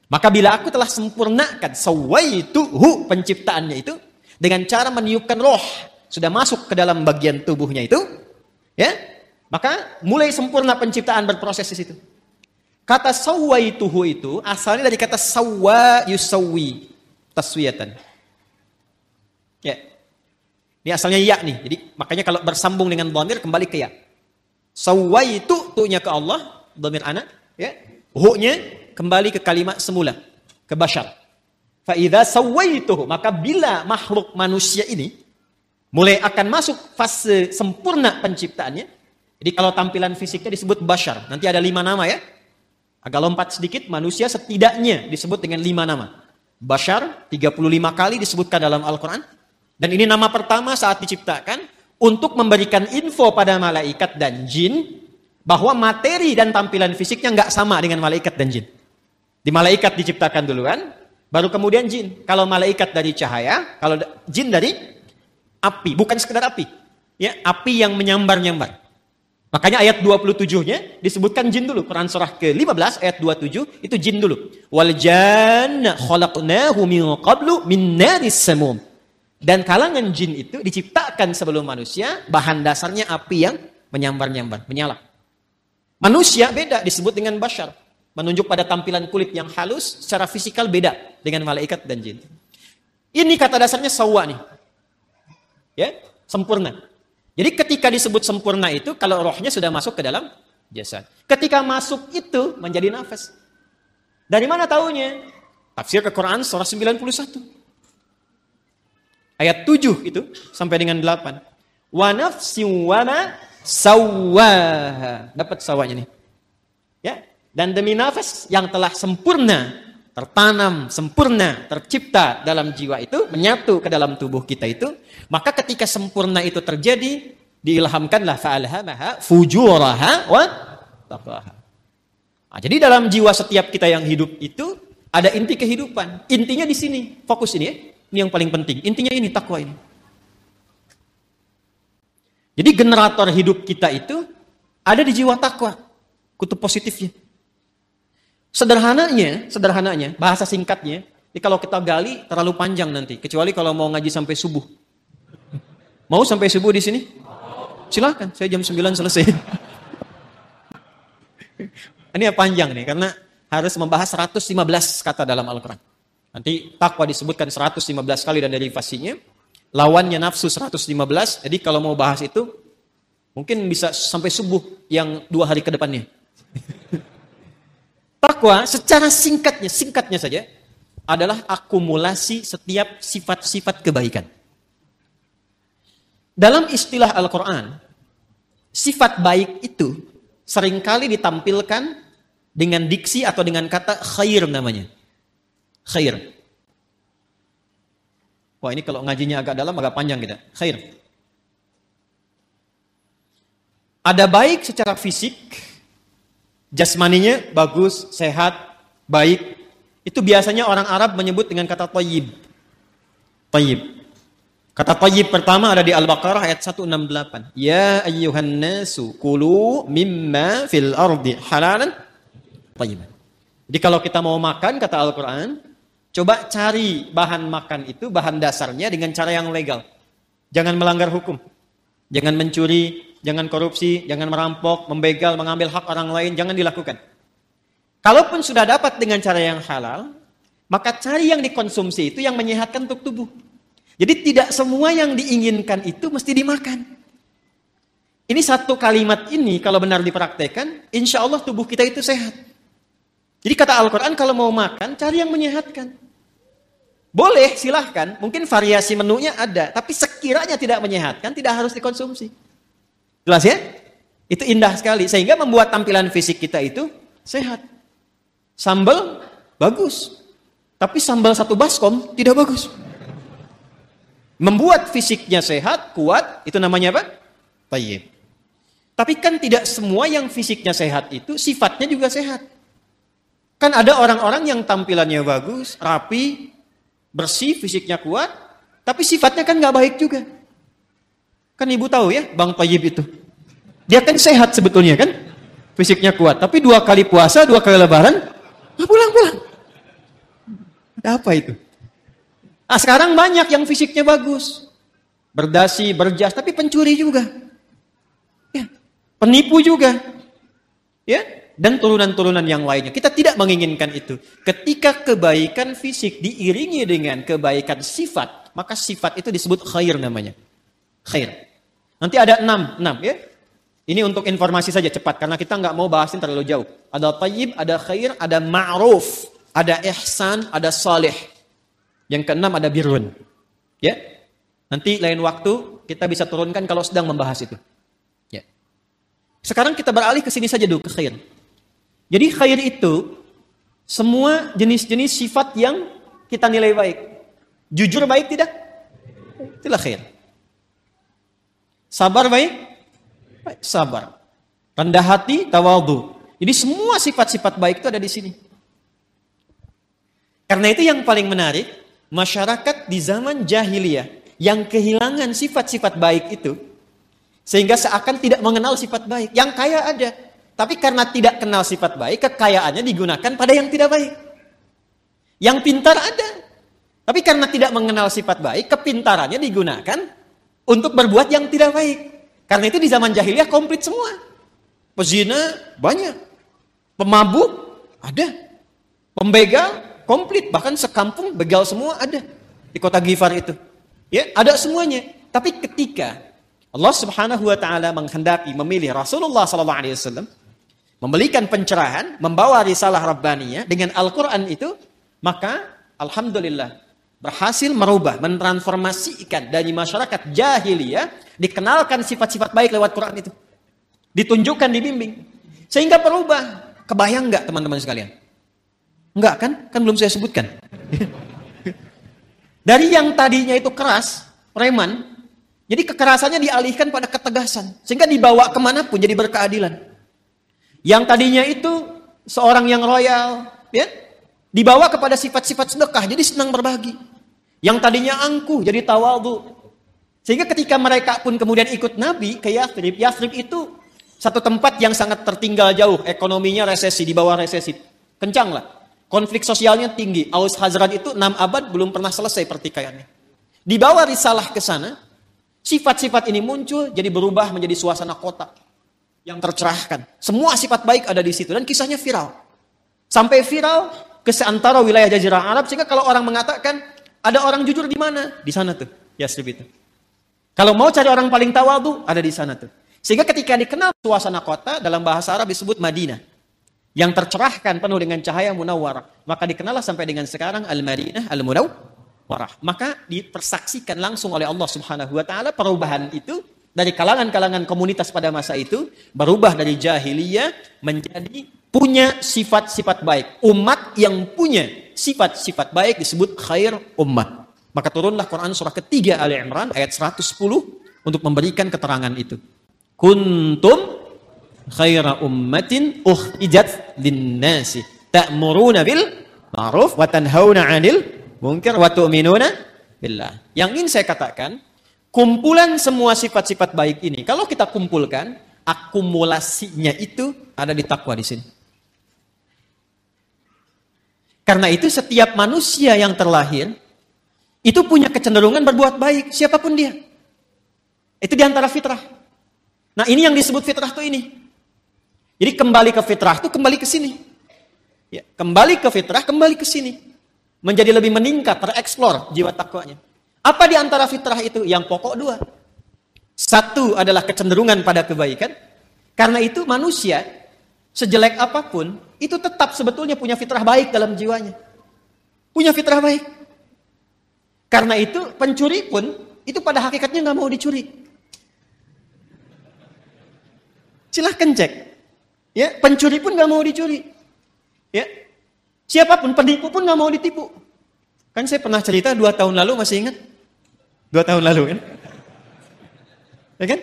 Maka bila aku telah sempurnakan sawaituhu penciptaannya itu dengan cara meniupkan roh sudah masuk ke dalam bagian tubuhnya itu, ya, maka mulai sempurna penciptaan berproses di situ. Kata sawaituhu itu asalnya dari kata sawa yusawi taswiyatan. Ya. Ini asalnya ya nih. Jadi makanya kalau bersambung dengan dhamir kembali ke ya. Sawaitu tu'nya ke Allah, dhamir anak, ya. Hu-nya kembali ke kalimat semula, ke bashar. Fa idza sawaituhu, maka bila makhluk manusia ini mulai akan masuk fase sempurna penciptaannya. Jadi kalau tampilan fisiknya disebut bashar, nanti ada lima nama ya. Agak lompat sedikit, manusia setidaknya disebut dengan lima nama. Bashar 35 kali disebutkan dalam Al-Quran. Dan ini nama pertama saat diciptakan untuk memberikan info pada malaikat dan jin bahwa materi dan tampilan fisiknya nggak sama dengan malaikat dan jin. Di malaikat diciptakan duluan, baru kemudian jin. Kalau malaikat dari cahaya, kalau jin dari api, bukan sekedar api. Ya, api yang menyambar-nyambar. Makanya ayat 27-nya disebutkan jin dulu. Quran surah ke-15 ayat 27 itu jin dulu. Wal janna khalaqnahu min qablu min naris samum. Dan kalangan jin itu diciptakan sebelum manusia, bahan dasarnya api yang menyambar-nyambar, menyala. Manusia beda disebut dengan bashar. Menunjuk pada tampilan kulit yang halus, secara fisikal beda dengan malaikat dan jin. Ini kata dasarnya sawa nih. Ya, sempurna. Jadi ketika disebut sempurna itu, kalau rohnya sudah masuk ke dalam jasad. Ketika masuk itu menjadi nafas. Dari mana taunya? Tafsir ke Quran surah 91. Ayat 7 itu sampai dengan 8. Wa nafsin wa ma. Dapat sawanya nih. Ya. Dan demi nafas yang telah sempurna, tertanam, sempurna, tercipta dalam jiwa itu, menyatu ke dalam tubuh kita itu, maka ketika sempurna itu terjadi, diilhamkanlah fa'alhamaha fujuraha wa taqwaha. Nah, jadi dalam jiwa setiap kita yang hidup itu ada inti kehidupan. Intinya di sini, fokus ini ya. Ini yang paling penting. Intinya ini takwa ini. Jadi generator hidup kita itu ada di jiwa takwa. Kutub positifnya. Sederhananya, sederhananya, bahasa singkatnya, Jadi kalau kita gali terlalu panjang nanti, kecuali kalau mau ngaji sampai subuh. Mau sampai subuh di sini? Silahkan, saya jam 9 selesai. Ini panjang nih, karena harus membahas 115 kata dalam Al-Quran. Nanti takwa disebutkan 115 kali dan derivasinya. Lawannya nafsu 115, jadi kalau mau bahas itu, mungkin bisa sampai subuh yang dua hari ke depannya. Takwa secara singkatnya, singkatnya saja, adalah akumulasi setiap sifat-sifat kebaikan. Dalam istilah Al-Quran, sifat baik itu sering kali ditampilkan dengan diksi atau dengan kata khair namanya. Khair. Wah ini kalau ngajinya agak dalam agak panjang kita. Khair. Ada baik secara fisik, jasmaninya bagus, sehat, baik. Itu biasanya orang Arab menyebut dengan kata tayyib. Tayyib. Kata tayyib pertama ada di Al-Baqarah ayat 168. Ya ayyuhan nasu kulu mimma fil ardi halalan tayyiban. Jadi kalau kita mau makan kata Al-Qur'an, coba cari bahan makan itu bahan dasarnya dengan cara yang legal. Jangan melanggar hukum. Jangan mencuri, jangan korupsi, jangan merampok, membegal, mengambil hak orang lain, jangan dilakukan. Kalaupun sudah dapat dengan cara yang halal, maka cari yang dikonsumsi itu yang menyehatkan untuk tubuh. Jadi tidak semua yang diinginkan itu mesti dimakan. Ini satu kalimat ini kalau benar dipraktekkan, insya Allah tubuh kita itu sehat. Jadi kata Al-Quran kalau mau makan, cari yang menyehatkan. Boleh, silahkan. Mungkin variasi menunya ada. Tapi sekiranya tidak menyehatkan, tidak harus dikonsumsi. Jelas ya? Itu indah sekali. Sehingga membuat tampilan fisik kita itu sehat. Sambal, bagus. Tapi sambal satu baskom, tidak bagus. Membuat fisiknya sehat, kuat, itu namanya apa? Tayyib. Tapi kan tidak semua yang fisiknya sehat itu sifatnya juga sehat. Kan ada orang-orang yang tampilannya bagus, rapi, bersih, fisiknya kuat, tapi sifatnya kan nggak baik juga. Kan ibu tahu ya, Bang Tayyib itu. Dia kan sehat sebetulnya kan, fisiknya kuat. Tapi dua kali puasa, dua kali lebaran, pulang-pulang. Ada apa itu? Nah, sekarang banyak yang fisiknya bagus. Berdasi, berjas, tapi pencuri juga. Ya, penipu juga. Ya, dan turunan-turunan yang lainnya. Kita tidak menginginkan itu. Ketika kebaikan fisik diiringi dengan kebaikan sifat, maka sifat itu disebut khair namanya. Khair. Nanti ada enam, enam ya. Ini untuk informasi saja cepat karena kita nggak mau bahasin terlalu jauh. Ada tayyib, ada khair, ada ma'ruf, ada ihsan, ada salih. Yang keenam ada birun. Ya. Nanti lain waktu kita bisa turunkan kalau sedang membahas itu. Ya. Sekarang kita beralih ke sini saja dulu ke khair. Jadi khair itu semua jenis-jenis sifat yang kita nilai baik. Jujur baik tidak? Itulah khair. Sabar baik? Baik, sabar. Rendah hati, tawadu. Jadi semua sifat-sifat baik itu ada di sini. Karena itu yang paling menarik, masyarakat di zaman jahiliyah yang kehilangan sifat-sifat baik itu sehingga seakan tidak mengenal sifat baik. Yang kaya ada, tapi karena tidak kenal sifat baik, kekayaannya digunakan pada yang tidak baik. Yang pintar ada, tapi karena tidak mengenal sifat baik, kepintarannya digunakan untuk berbuat yang tidak baik. Karena itu di zaman jahiliyah komplit semua. Pezina banyak, pemabuk ada, pembegal komplit bahkan sekampung begal semua ada di kota Gifar itu. Ya, ada semuanya. Tapi ketika Allah Subhanahu wa taala menghendaki memilih Rasulullah sallallahu alaihi wasallam memberikan pencerahan, membawa risalah rabbaniyah dengan Al-Qur'an itu, maka alhamdulillah berhasil merubah, mentransformasikan dari masyarakat jahiliyah dikenalkan sifat-sifat baik lewat Quran itu. Ditunjukkan, dibimbing. Sehingga berubah. Kebayang nggak teman-teman sekalian? Enggak kan? Kan belum saya sebutkan. Dari yang tadinya itu keras, reman, jadi kekerasannya dialihkan pada ketegasan. Sehingga dibawa ke mana pun jadi berkeadilan. Yang tadinya itu seorang yang royal, ya, dibawa kepada sifat-sifat sedekah, jadi senang berbagi. Yang tadinya angkuh, jadi tawadu. Sehingga ketika mereka pun kemudian ikut Nabi ke Yathrib, Yathrib itu satu tempat yang sangat tertinggal jauh, ekonominya resesi, di bawah resesi. Kencang lah. Konflik sosialnya tinggi. Aus Hazrat itu 6 abad belum pernah selesai pertikaiannya. Dibawa risalah ke sana, sifat-sifat ini muncul jadi berubah menjadi suasana kota yang tercerahkan. Semua sifat baik ada di situ dan kisahnya viral. Sampai viral ke seantara wilayah jazirah Arab sehingga kalau orang mengatakan ada orang jujur di mana? Di sana tuh, Yasrib itu. Kalau mau cari orang paling tawadu, ada di sana tuh. Sehingga ketika dikenal suasana kota dalam bahasa Arab disebut Madinah. Yang tercerahkan penuh dengan cahaya munawwarah. Maka dikenallah sampai dengan sekarang Al-Madinah Al-Munawwarah. Maka dipersaksikan langsung oleh Allah Subhanahu wa taala perubahan itu dari kalangan-kalangan komunitas pada masa itu berubah dari jahiliyah menjadi punya sifat-sifat baik. Umat yang punya sifat-sifat baik disebut khair ummah. Maka turunlah Quran surah ketiga Ali Imran ayat 110 untuk memberikan keterangan itu. Kuntum khaira ummatin ukhijat linnasi ta'muruna bil ma'ruf wa tanhauna 'anil munkar wa tu'minuna billah. Yang ingin saya katakan, kumpulan semua sifat-sifat baik ini kalau kita kumpulkan, akumulasinya itu ada di takwa di sini. Karena itu setiap manusia yang terlahir itu punya kecenderungan berbuat baik siapa pun dia. Itu di antara fitrah. Nah ini yang disebut fitrah itu ini. Jadi kembali ke fitrah itu kembali ke sini. Ya, kembali ke fitrah, kembali ke sini. Menjadi lebih meningkat, tereksplor jiwa takwanya. Apa di antara fitrah itu? Yang pokok dua. Satu adalah kecenderungan pada kebaikan. Karena itu manusia, sejelek apa pun, itu tetap sebetulnya punya fitrah baik dalam jiwanya. Punya fitrah baik. Karena itu pencuri pun itu pada hakikatnya nggak mau dicuri. Silahkan cek. Ya, pencuri pun nggak mau dicuri. Ya, siapa pun penipu pun nggak mau ditipu. Kan saya pernah cerita dua tahun lalu masih ingat? Dua tahun lalu kan? Ya kan?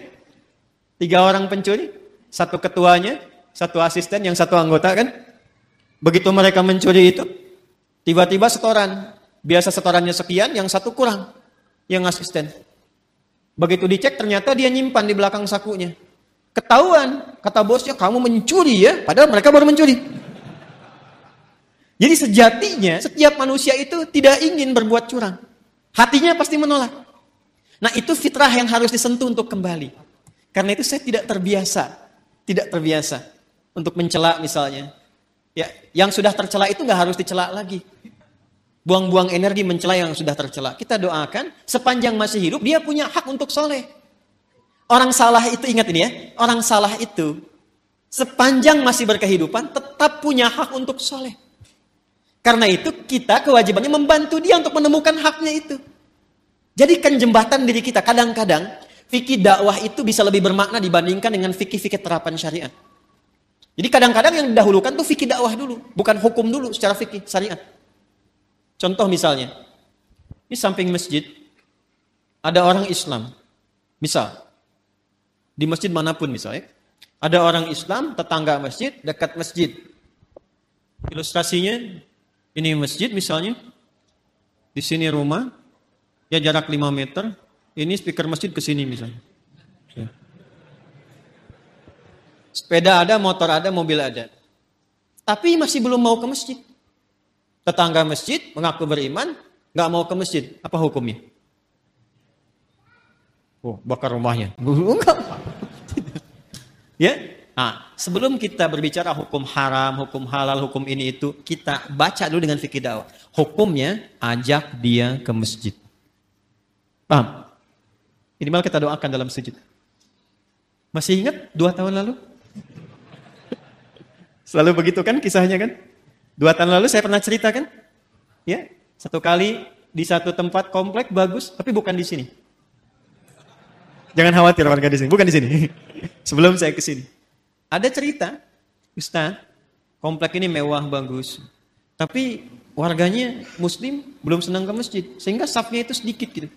Tiga orang pencuri, satu ketuanya, satu asisten, yang satu anggota kan? Begitu mereka mencuri itu, tiba-tiba setoran. Biasa setorannya sekian, yang satu kurang. Yang asisten. Begitu dicek, ternyata dia nyimpan di belakang sakunya. Ketahuan, kata bosnya, kamu mencuri ya, padahal mereka baru mencuri. Jadi sejatinya, setiap manusia itu tidak ingin berbuat curang. Hatinya pasti menolak. Nah itu fitrah yang harus disentuh untuk kembali. Karena itu saya tidak terbiasa. Tidak terbiasa. Untuk mencela misalnya. Ya, yang sudah tercela itu nggak harus dicela lagi. Buang-buang energi mencela yang sudah tercela. Kita doakan sepanjang masih hidup dia punya hak untuk soleh. Orang salah itu ingat ini ya, orang salah itu sepanjang masih berkehidupan tetap punya hak untuk soleh. Karena itu kita kewajibannya membantu dia untuk menemukan haknya itu. Jadikan jembatan diri kita. Kadang-kadang fikih dakwah itu bisa lebih bermakna dibandingkan dengan fikih-fikih terapan syariat. Jadi kadang-kadang yang didahulukan tuh fikih dakwah dulu, bukan hukum dulu secara fikih syariat. Contoh misalnya, di samping masjid ada orang Islam. Misal, di masjid mana pun misalnya, ada orang Islam tetangga masjid, dekat masjid. Ilustrasinya ini masjid misalnya, di sini rumah, ya jarak 5 meter, ini speaker masjid ke sini misalnya. Sepeda ada, motor ada, mobil ada. Tapi masih belum mau ke masjid. Tetangga masjid mengaku beriman, nggak mau ke masjid. Apa hukumnya? Oh, bakar rumahnya. Enggak. ya? Nah, sebelum kita berbicara hukum haram, hukum halal, hukum ini itu, kita baca dulu dengan fikih dakwah. Hukumnya ajak dia ke masjid. Paham? Minimal kita doakan dalam sujud. Masih ingat dua tahun lalu? Selalu begitu kan kisahnya kan? Dua tahun lalu saya pernah cerita kan? Ya, satu kali di satu tempat komplek bagus, tapi bukan di sini. Jangan khawatir warga di sini, bukan di sini. Sebelum saya ke sini. Ada cerita, Ustaz, komplek ini mewah bagus. Tapi warganya muslim belum senang ke masjid. Sehingga safnya itu sedikit gitu.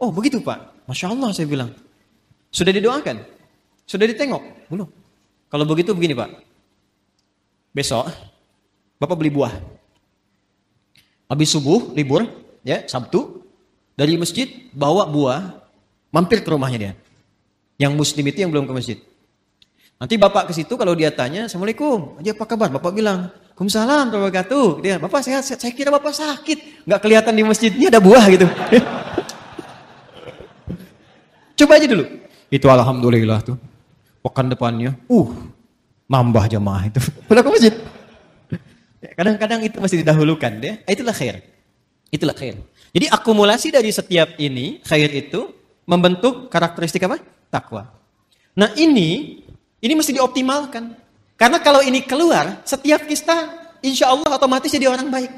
Oh begitu Pak, Masya Allah saya bilang. Sudah didoakan? Sudah ditengok? Belum. Kalau begitu begini Pak, besok Bapak beli buah. Habis subuh libur, ya Sabtu, dari masjid bawa buah, mampir ke rumahnya dia. Yang muslim itu yang belum ke masjid. Nanti bapak ke situ kalau dia tanya, Assalamualaikum, aja apa kabar? Bapak bilang, Waalaikumsalam wabarakatuh. Dia, Bapak sehat, sehat. Saya kira Bapak sakit. Nggak kelihatan di masjidnya ada buah gitu. Coba aja dulu. Itu alhamdulillah tuh. Pekan depannya, uh, nambah jamaah itu. Pulang ke masjid. Ya, kadang-kadang itu masih didahulukan deh. Itulah khair. Itulah khair. Jadi akumulasi dari setiap ini, khair itu membentuk karakteristik apa? Takwa. Nah ini, ini mesti dioptimalkan. Karena kalau ini keluar, setiap kita insya Allah otomatis jadi orang baik.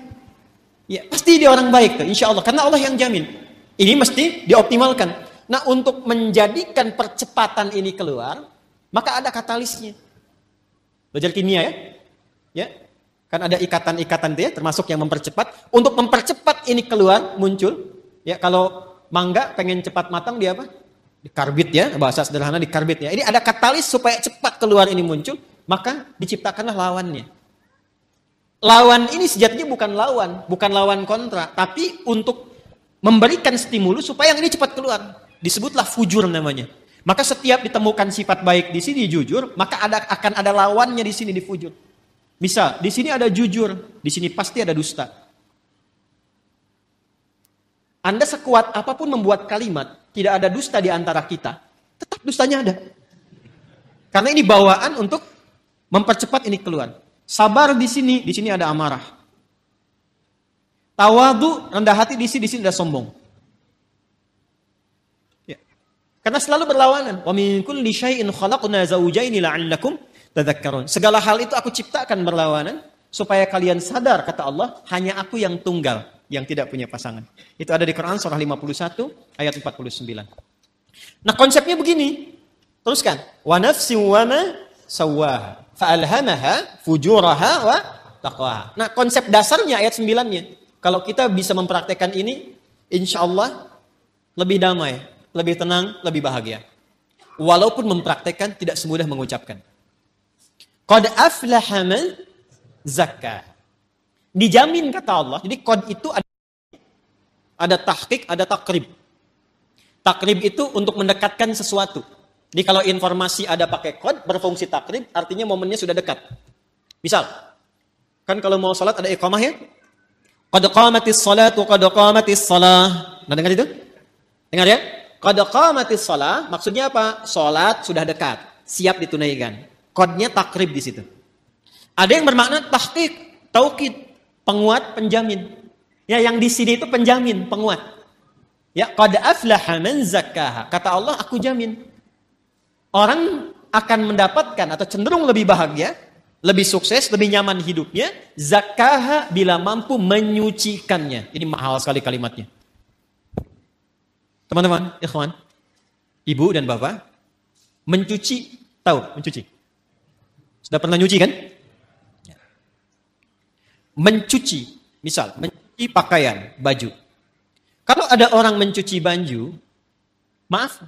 Ya, pasti dia orang baik tuh, insya Allah. Karena Allah yang jamin. Ini mesti dioptimalkan. Nah untuk menjadikan percepatan ini keluar, maka ada katalisnya. Belajar kimia ya. Ya, kan ada ikatan-ikatan dia termasuk yang mempercepat. Untuk mempercepat ini keluar muncul. Ya, kalau mangga pengen cepat matang dia apa? Dikarbit ya, bahasa sederhana dikarbit ya. Ini ada katalis supaya cepat keluar ini muncul maka diciptakanlah lawannya. Lawan ini sejatinya bukan lawan, bukan lawan kontra, tapi untuk memberikan stimulus supaya yang ini cepat keluar. Disebutlah fujur namanya. Maka setiap ditemukan sifat baik di sini jujur, maka ada akan ada lawannya di sini di fujur. Misal, di sini ada jujur, di sini pasti ada dusta. Anda sekuat apa pun membuat kalimat, tidak ada dusta di antara kita, tetap dustanya ada. Karena ini bawaan untuk Mempercepat ini keluar. Sabar di sini, di sini ada amarah. Tawadu, rendah hati di sini, di sini ada sombong. Ya. Karena selalu berlawanan. Wa min kulli syai'in khalaqna zawjaini la'allakum tadhakkarun. Segala hal itu aku ciptakan berlawanan supaya kalian sadar kata Allah, hanya aku yang tunggal, yang tidak punya pasangan. Itu ada di Quran surah 51 ayat 49. Nah, konsepnya begini. Teruskan. Wa nafsi wa ma sawwaha fa'alhamaha fujuraha wa taqwaha. Nah, konsep dasarnya ayat 9-nya. Kalau kita bisa mempraktekkan ini, insya Allah lebih damai, lebih tenang, lebih bahagia. Walaupun mempraktekkan tidak semudah mengucapkan. Qad aflaha man zakka. Dijamin kata Allah. Jadi kod itu ada ada tahqiq, ada takrib. Takrib itu untuk mendekatkan sesuatu. Jadi kalau informasi ada pakai kod berfungsi takrib, artinya momennya sudah dekat. Misal, kan kalau mau sholat ada iqamah ya? Qad qamatis salatu qad qamatis salah. Nah dengar itu? Dengar ya? Qad qamatis salah, maksudnya apa? Sholat sudah dekat, siap ditunaikan. Kodnya takrib di situ. Ada yang bermakna tahqiq, taukid, penguat, penjamin. Ya yang di sini itu penjamin, penguat. Ya qad aflaha man zakkaha. Kata Allah, aku jamin orang akan mendapatkan atau cenderung lebih bahagia, lebih sukses, lebih nyaman hidupnya, zakaha bila mampu menyucikannya. Ini mahal sekali kalimatnya. Teman-teman, ikhwan, ibu dan bapak, mencuci, tahu mencuci? Sudah pernah nyuci kan? Ya. Mencuci, misal, mencuci pakaian, baju. Kalau ada orang mencuci baju, maaf,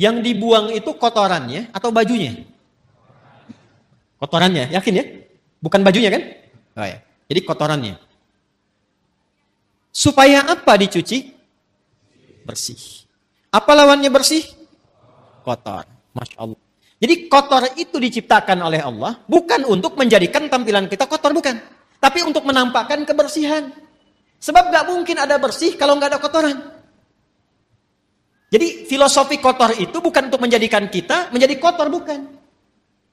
yang dibuang itu kotorannya atau bajunya? Kotorannya, yakin ya? Bukan bajunya kan? Oh ya. Jadi kotorannya. Supaya apa dicuci? Bersih. Apa lawannya bersih? Kotor. Masya Allah. Jadi kotor itu diciptakan oleh Allah bukan untuk menjadikan tampilan kita kotor, bukan. Tapi untuk menampakkan kebersihan. Sebab gak mungkin ada bersih kalau nggak ada kotoran. Jadi filosofi kotor itu bukan untuk menjadikan kita menjadi kotor, bukan.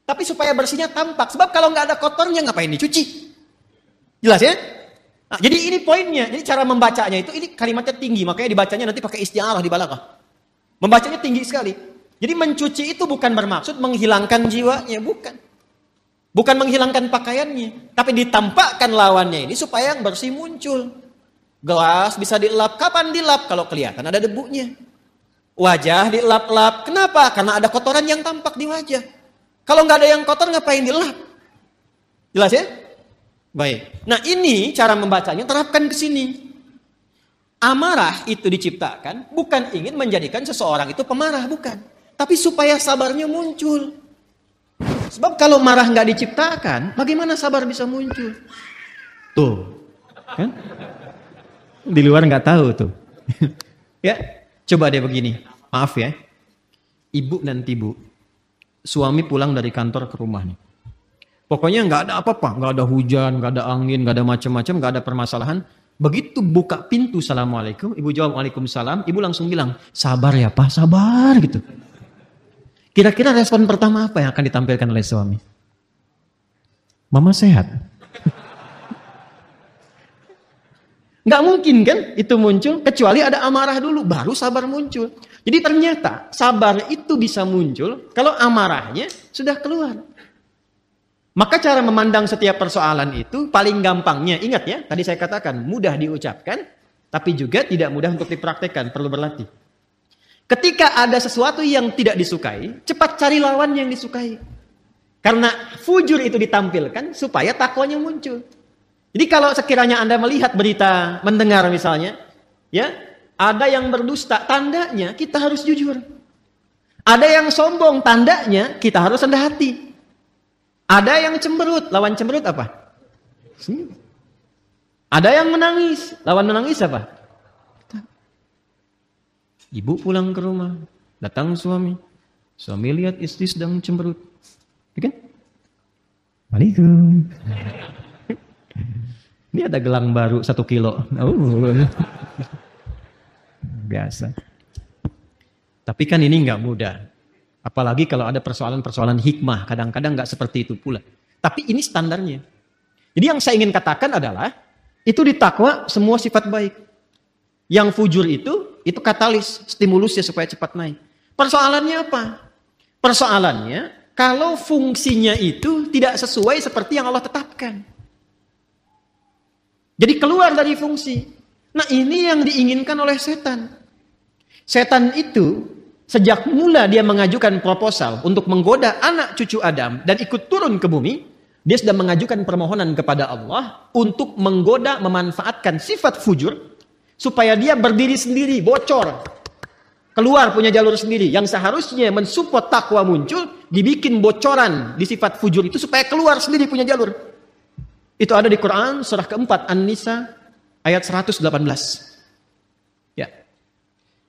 Tapi supaya bersihnya tampak. Sebab kalau nggak ada kotornya ngapain dicuci? Jelas ya? Nah, jadi ini poinnya. Jadi cara membacanya itu ini kalimatnya tinggi, makanya dibacanya nanti pakai istiarah di balaghah. Membacanya tinggi sekali. Jadi mencuci itu bukan bermaksud menghilangkan jiwanya, bukan. Bukan menghilangkan pakaiannya, tapi ditampakkan lawannya ini supaya yang bersih muncul. Gelas bisa dilap, kapan dilap? Kalau kelihatan ada debunya. Wajah dilap-lap. Kenapa? Karena ada kotoran yang tampak di wajah. Kalau nggak ada yang kotor ngapain dilap? Jelas ya? Baik. Nah ini cara membacanya terapkan ke sini. Amarah itu diciptakan bukan ingin menjadikan seseorang itu pemarah, bukan. Tapi supaya sabarnya muncul. Sebab kalau marah nggak diciptakan, bagaimana sabar bisa muncul? Tuh, kan? Di luar nggak tahu tuh. ya, coba deh begini. Maaf ya. Ibu dan ibu. Suami pulang dari kantor ke rumah nih. Pokoknya nggak ada apa-apa, nggak ada hujan, nggak ada angin, nggak ada macam-macam, nggak ada permasalahan. Begitu buka pintu assalamualaikum, ibu jawab waalaikumsalam, ibu langsung bilang sabar ya pak, sabar gitu. Kira-kira respon pertama apa yang akan ditampilkan oleh suami? Mama sehat. Nggak mungkin kan itu muncul kecuali ada amarah dulu baru sabar muncul. Jadi ternyata sabar itu bisa muncul kalau amarahnya sudah keluar. Maka cara memandang setiap persoalan itu paling gampangnya, ingat ya, tadi saya katakan mudah diucapkan, tapi juga tidak mudah untuk dipraktekkan, perlu berlatih. Ketika ada sesuatu yang tidak disukai, cepat cari lawan yang disukai. Karena fujur itu ditampilkan supaya takwanya muncul. Jadi kalau sekiranya Anda melihat berita, mendengar misalnya, ya, ada yang berdusta, tandanya kita harus jujur. Ada yang sombong, tandanya kita harus rendah hati. Ada yang cemberut, lawan cemberut apa? Ada yang menangis, lawan menangis apa? Ibu pulang ke rumah, datang suami. Suami lihat istri sedang cemberut. Ya kan? Ini ada gelang baru satu kilo. Oh. Biasa. Tapi kan ini nggak mudah. Apalagi kalau ada persoalan-persoalan hikmah, kadang-kadang nggak seperti itu pula. Tapi ini standarnya. Jadi yang saya ingin katakan adalah, itu di takwa semua sifat baik. Yang fujur itu, itu katalis, stimulusnya supaya cepat naik. Persoalannya apa? Persoalannya, kalau fungsinya itu tidak sesuai seperti yang Allah tetapkan. Jadi keluar dari fungsi. Nah ini yang diinginkan oleh setan. Setan itu Sejak mula dia mengajukan proposal untuk menggoda anak cucu Adam dan ikut turun ke bumi, dia sudah mengajukan permohonan kepada Allah untuk menggoda memanfaatkan sifat fujur supaya dia berdiri sendiri, bocor. Keluar punya jalur sendiri yang seharusnya mensupport takwa muncul, dibikin bocoran di sifat fujur itu supaya keluar sendiri punya jalur. Itu ada di Quran surah keempat An-Nisa ayat 118. Ya.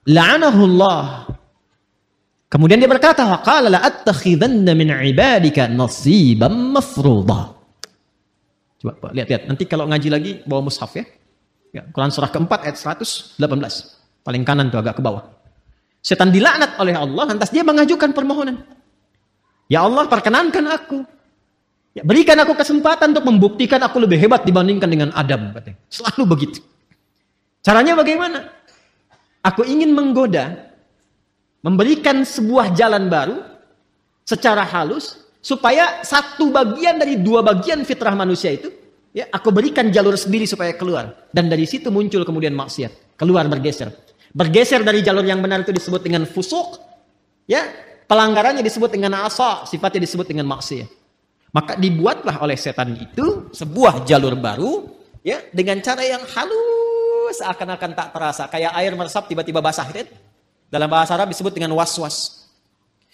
La'anahullah Kemudian dia berkata, "Qala la attakhidanna min 'ibadika nasiban mafruḍa." Coba lihat-lihat. Nanti kalau ngaji lagi bawa mushaf ya. ya. Quran surah keempat ayat 118. Paling kanan tuh agak ke bawah. Setan dilaknat oleh Allah, lantas dia mengajukan permohonan. Ya Allah, perkenankan aku. Ya, berikan aku kesempatan untuk membuktikan aku lebih hebat dibandingkan dengan Adam. Selalu begitu. Caranya bagaimana? Aku ingin menggoda memberikan sebuah jalan baru secara halus supaya satu bagian dari dua bagian fitrah manusia itu ya aku berikan jalur sendiri supaya keluar. Dan dari situ muncul kemudian maksiat. Keluar bergeser. Bergeser dari jalur yang benar itu disebut dengan fusuk ya. Pelanggarannya disebut dengan asa sifatnya disebut dengan maksiat. Maka dibuatlah oleh setan itu sebuah jalur baru ya dengan cara yang halus. Akan-akan tak terasa. Kayak air meresap tiba-tiba basah gitu dalam bahasa Arab disebut dengan was-was.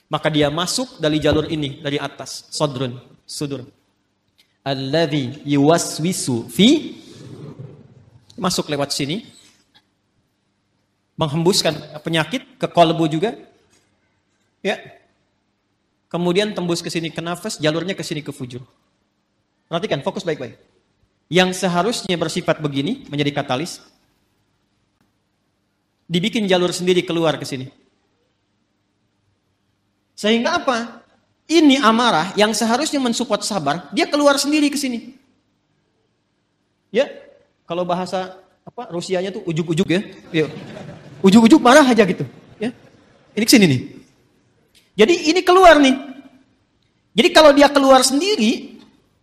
Maka dia masuk dari jalur ini, dari atas. Sodrun, sudur. Alladhi yuwaswisu fi. Masuk lewat sini. Menghembuskan penyakit ke kolbu juga. Ya. Kemudian tembus ke sini ke nafas, jalurnya ke sini ke fujur. Perhatikan, fokus baik-baik. Yang seharusnya bersifat begini, menjadi katalis, dibikin jalur sendiri keluar ke sini. Sehingga apa? Ini amarah yang seharusnya mensupport sabar, dia keluar sendiri ke sini. Ya, kalau bahasa apa Rusianya tuh ujuk-ujuk ya. ya. Ujuk-ujuk marah aja gitu, ya. Ini ke sini nih. Jadi ini keluar nih. Jadi kalau dia keluar sendiri,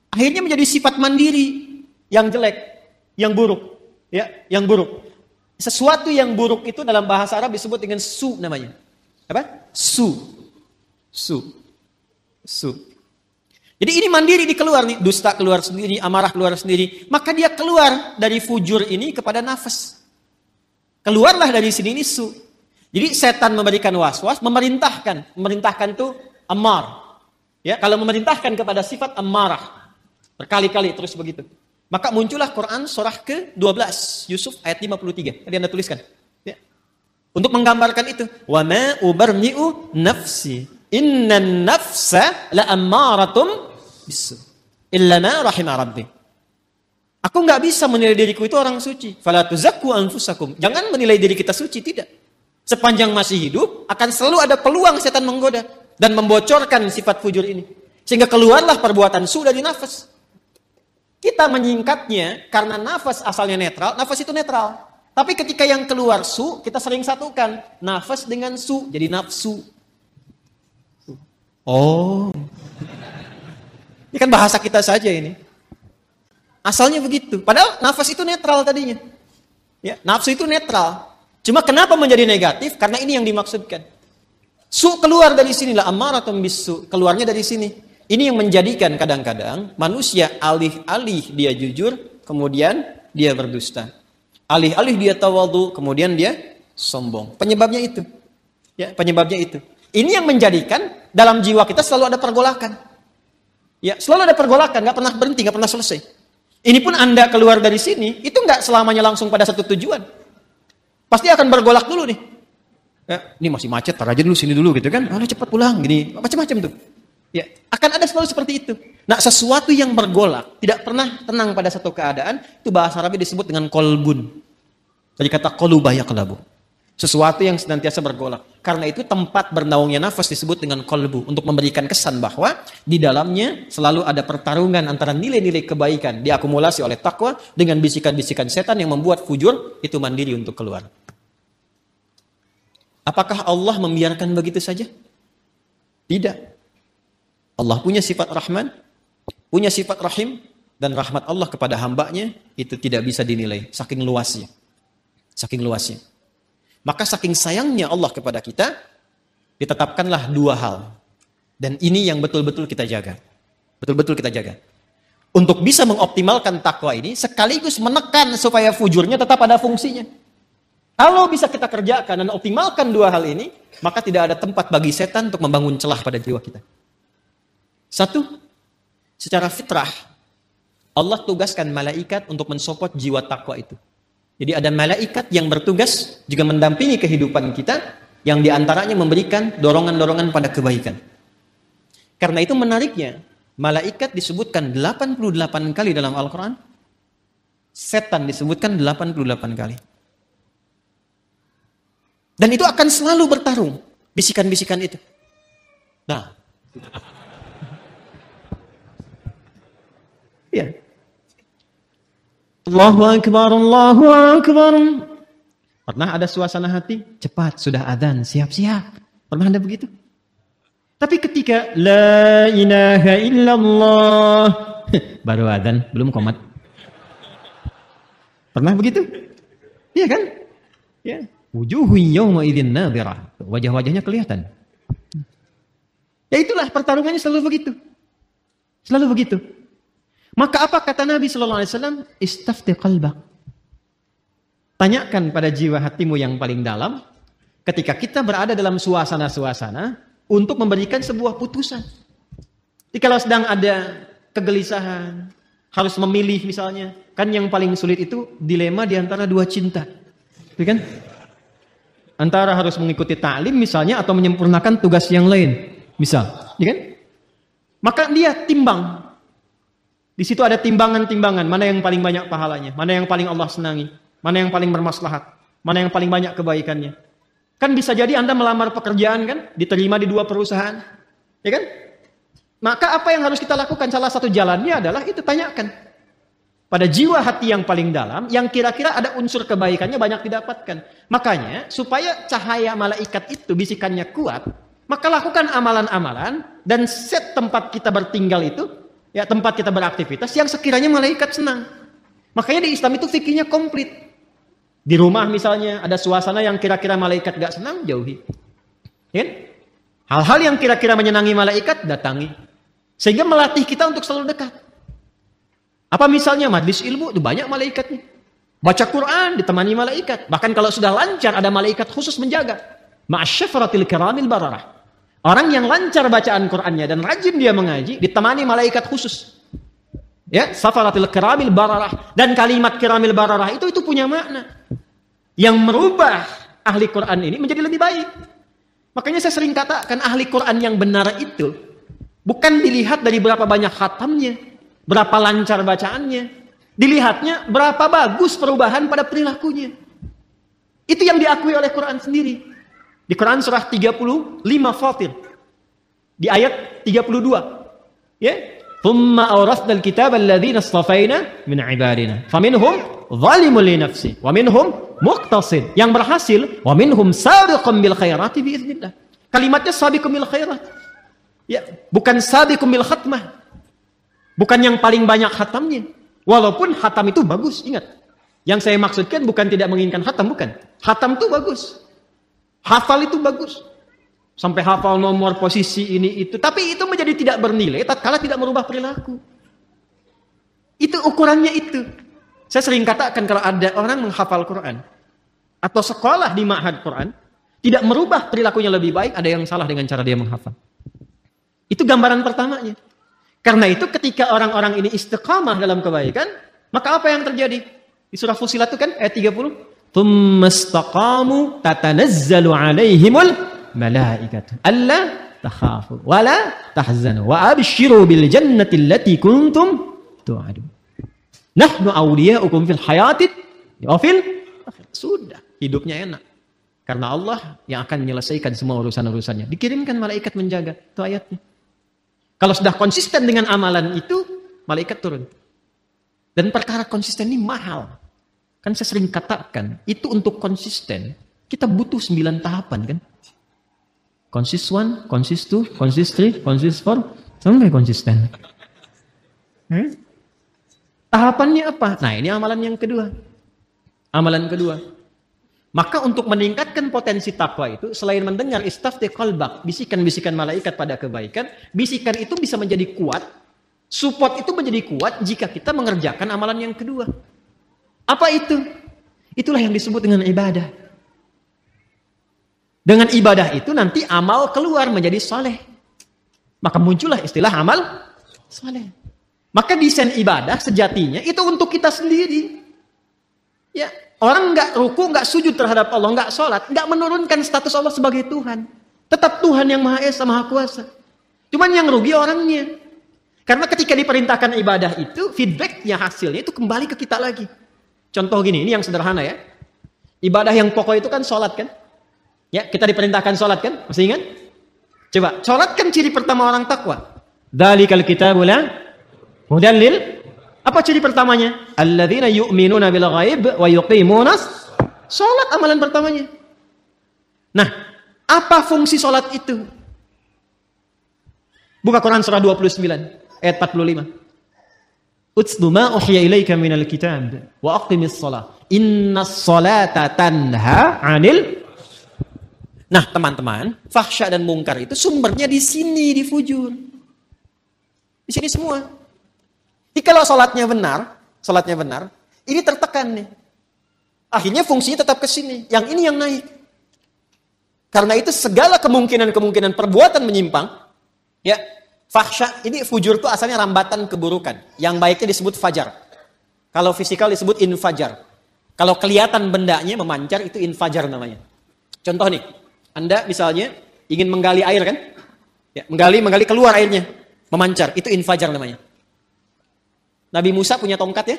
akhirnya menjadi sifat mandiri yang jelek, yang buruk, ya, yang buruk. Sesuatu yang buruk itu dalam bahasa Arab disebut dengan su namanya. Apa? Su. Su. Su. Jadi ini mandiri dikeluar nih, dusta keluar sendiri, amarah keluar sendiri. Maka dia keluar dari fujur ini kepada nafas. Keluarlah dari sini ini su. Jadi setan memberikan was-was, memerintahkan. Memerintahkan itu amar. Ya, kalau memerintahkan kepada sifat amarah. Berkali-kali terus begitu. Maka muncullah Quran surah ke-12 Yusuf ayat 53. Tadi Anda tuliskan. Ya. Untuk menggambarkan itu, wa ma ubarni'u nafsi. Inna nafsa la ammaratum bisu. illa ma rahimah rabbi. Aku nggak bisa menilai diriku itu orang suci. Fala tuzakku anfusakum. Jangan menilai diri kita suci, tidak. Sepanjang masih hidup, akan selalu ada peluang setan menggoda dan membocorkan sifat fujur ini. Sehingga keluarlah perbuatan su dari nafas. Kita menyingkatnya karena nafas asalnya netral, nafas itu netral. Tapi ketika yang keluar su, kita sering satukan nafas dengan su, jadi nafsu. Oh. Ini kan bahasa kita saja ini. Asalnya begitu. Padahal nafas itu netral tadinya. Ya, nafsu itu netral. Cuma kenapa menjadi negatif? Karena ini yang dimaksudkan. Su keluar dari sinilah amaratun bisu, keluarnya dari sini. Ini yang menjadikan kadang-kadang manusia alih-alih dia jujur, kemudian dia berdusta. Alih-alih dia tawadu, kemudian dia sombong. Penyebabnya itu. Ya, penyebabnya itu. Ini yang menjadikan dalam jiwa kita selalu ada pergolakan. Ya, selalu ada pergolakan, nggak pernah berhenti, nggak pernah selesai. Ini pun Anda keluar dari sini, itu nggak selamanya langsung pada satu tujuan. Pasti akan bergolak dulu nih. Ya, ini masih macet, tar aja dulu sini dulu gitu kan. Ah, cepat pulang, gini, macam-macam tuh. Ya, akan ada selalu seperti itu. Nah, sesuatu yang bergolak, tidak pernah tenang pada satu keadaan, itu bahasa Arabnya disebut dengan kolbun. Dari kata kolubaya kelabu. Sesuatu yang senantiasa bergolak. Karena itu tempat bernaungnya nafas disebut dengan kolbu. Untuk memberikan kesan bahwa di dalamnya selalu ada pertarungan antara nilai-nilai kebaikan diakumulasi oleh takwa dengan bisikan-bisikan setan yang membuat fujur itu mandiri untuk keluar. Apakah Allah membiarkan begitu saja? Tidak. Allah punya sifat Rahman, punya sifat Rahim, dan rahmat Allah kepada hambanya itu tidak bisa dinilai. Saking luasnya. Saking luasnya. Maka saking sayangnya Allah kepada kita, ditetapkanlah dua hal. Dan ini yang betul-betul kita jaga. Betul-betul kita jaga. Untuk bisa mengoptimalkan takwa ini, sekaligus menekan supaya fujurnya tetap ada fungsinya. Kalau bisa kita kerjakan dan optimalkan dua hal ini, maka tidak ada tempat bagi setan untuk membangun celah pada jiwa kita. Satu, secara fitrah, Allah tugaskan malaikat untuk mensupport jiwa takwa itu. Jadi ada malaikat yang bertugas juga mendampingi kehidupan kita, yang di antaranya memberikan dorongan-dorongan pada kebaikan. Karena itu menariknya, malaikat disebutkan 88 kali dalam Al-Quran, setan disebutkan 88 kali. Dan itu akan selalu bertarung, bisikan-bisikan itu. Nah, Ya. Allahu Akbar, Allahu Akbar. Pernah ada suasana hati? Cepat, sudah adzan, siap-siap. Pernah ada begitu? Tapi ketika La ilaha illallah Baru adzan, belum komat Pernah begitu? Iya kan? Ya. Wujuhu yawma idzin nadhirah. Wajah-wajahnya kelihatan. Ya itulah pertarungannya selalu begitu. Selalu begitu. Maka apa kata Nabi Shallallahu Alaihi Wasallam? Istafti qalbak. Tanyakan pada jiwa hatimu yang paling dalam, ketika kita berada dalam suasana-suasana untuk memberikan sebuah putusan. Jadi kalau sedang ada kegelisahan, harus memilih misalnya, kan yang paling sulit itu dilema di antara dua cinta. Ya kan? Antara harus mengikuti taklim misalnya atau menyempurnakan tugas yang lain. Misal, ya kan? Maka dia timbang di situ ada timbangan-timbangan, mana yang paling banyak pahalanya, mana yang paling Allah senangi, mana yang paling bermaslahat, mana yang paling banyak kebaikannya. Kan bisa jadi Anda melamar pekerjaan kan, diterima di dua perusahaan. Ya kan? Maka apa yang harus kita lakukan? Salah satu jalannya adalah itu tanyakan. Pada jiwa hati yang paling dalam, yang kira-kira ada unsur kebaikannya banyak didapatkan. Makanya, supaya cahaya malaikat itu bisikannya kuat, maka lakukan amalan-amalan dan set tempat kita bertinggal itu ya tempat kita beraktivitas yang sekiranya malaikat senang. Makanya di Islam itu fikirnya komplit. Di rumah misalnya ada suasana yang kira-kira malaikat gak senang, jauhi. Ya kan? Hal-hal yang kira-kira menyenangi malaikat, datangi. Sehingga melatih kita untuk selalu dekat. Apa misalnya majlis ilmu, itu banyak malaikatnya. Baca Quran ditemani malaikat. Bahkan kalau sudah lancar ada malaikat khusus menjaga. Ma'asyafaratil kiramil bararah. Orang yang lancar bacaan Qur'annya dan rajin dia mengaji, ditemani malaikat khusus. Ya, safaratil kiramil bararah. Dan kalimat kiramil bararah itu itu punya makna. Yang merubah ahli Quran ini menjadi lebih baik. Makanya saya sering katakan ahli Quran yang benar itu bukan dilihat dari berapa banyak khatamnya, berapa lancar bacaannya. Dilihatnya berapa bagus perubahan pada perilakunya. Itu yang diakui oleh Quran sendiri. Di Quran surah 35 Fatir. Di ayat 32. Ya. Thumma awrasna al-kitab alladhina astafaina min ibadina. Faminhum zalimun li nafsi wa minhum muqtasid. Yang berhasil wa minhum sabiqun bil khairati bi idznillah. Kalimatnya sabiqun bil khairat. Ya, bukan sabiqun bil khatmah. Bukan yang paling banyak hatamnya. Walaupun hatam itu bagus, ingat. Yang saya maksudkan bukan tidak menginginkan hatam, bukan. Hatam itu bagus hafal itu bagus Sampai hafal nomor posisi ini itu. Tapi itu menjadi tidak bernilai tatkala tidak merubah perilaku. Itu ukurannya itu. Saya sering katakan kalau ada orang menghafal Quran atau sekolah di ma'had Quran tidak merubah perilakunya lebih baik, ada yang salah dengan cara dia menghafal. Itu gambaran pertamanya. Karena itu ketika orang-orang ini istiqamah dalam kebaikan, maka apa yang terjadi? Di surah Fusilat itu kan ayat 30. Tummastaqamu tatanazzalu alaihimul malaikatu alla takhafu wala tahzanu wa abshiru bil jannati allati kuntum tu'adun. Nahnu awliya'ukum fil hayatid wa fil sudah hidupnya enak. Karena Allah yang akan menyelesaikan semua urusan-urusannya. Dikirimkan malaikat menjaga. Itu ayatnya. Kalau sudah konsisten dengan amalan itu, malaikat turun. Dan perkara konsisten ini mahal. Kan saya sering katakan, itu untuk konsisten, kita butuh sembilan tahapan kan. Consist one, consist two, consist three, consist four, sampai konsisten. Hmm? Tahapannya apa? Nah ini amalan yang kedua. Amalan kedua. Maka untuk meningkatkan potensi takwa itu, selain mendengar istafti qalbak, bisikan-bisikan malaikat pada kebaikan, bisikan itu bisa menjadi kuat, support itu menjadi kuat jika kita mengerjakan amalan yang kedua. Apa itu? Itulah yang disebut dengan ibadah. Dengan ibadah itu nanti amal keluar menjadi soleh. Maka muncullah istilah amal soleh. Maka desain ibadah sejatinya itu untuk kita sendiri. Ya, orang nggak ruku, nggak sujud terhadap Allah, nggak sholat, nggak menurunkan status Allah sebagai Tuhan. Tetap Tuhan yang Maha Esa, Maha Kuasa. Cuman yang rugi orangnya. Karena ketika diperintahkan ibadah itu, feedbacknya hasilnya itu kembali ke kita lagi. Contoh gini, ini yang sederhana ya. Ibadah yang pokok itu kan sholat kan. Ya, kita diperintahkan sholat kan? Masih ingat? Coba, sholat kan ciri pertama orang takwa. Dalikal kitabu la mudallil. Apa ciri pertamanya? Alladzina yu'minuna bil ghaib wa yuqimuna Sholat amalan pertamanya. Nah, apa fungsi sholat itu? Buka Quran surah 29 ayat 45. Utslu ma uhya ilaika minal kitab wa aqimis shalah. Innas salata tanha 'anil Nah, teman-teman, fahsya dan mungkar itu sumbernya di sini, di fujur. Di sini semua. Jadi kalau sholatnya benar, sholatnya benar, ini tertekan nih. Akhirnya fungsinya tetap ke sini. Yang ini yang naik. Karena itu segala kemungkinan-kemungkinan perbuatan menyimpang, ya, fahsya ini fujur itu asalnya rambatan keburukan. Yang baiknya disebut fajar. Kalau fisikal disebut infajar. Kalau kelihatan bendanya memancar itu infajar namanya. Contoh nih, anda misalnya ingin menggali air kan? Ya, menggali, menggali keluar airnya. Memancar. Itu infajar namanya. Nabi Musa punya tongkat ya.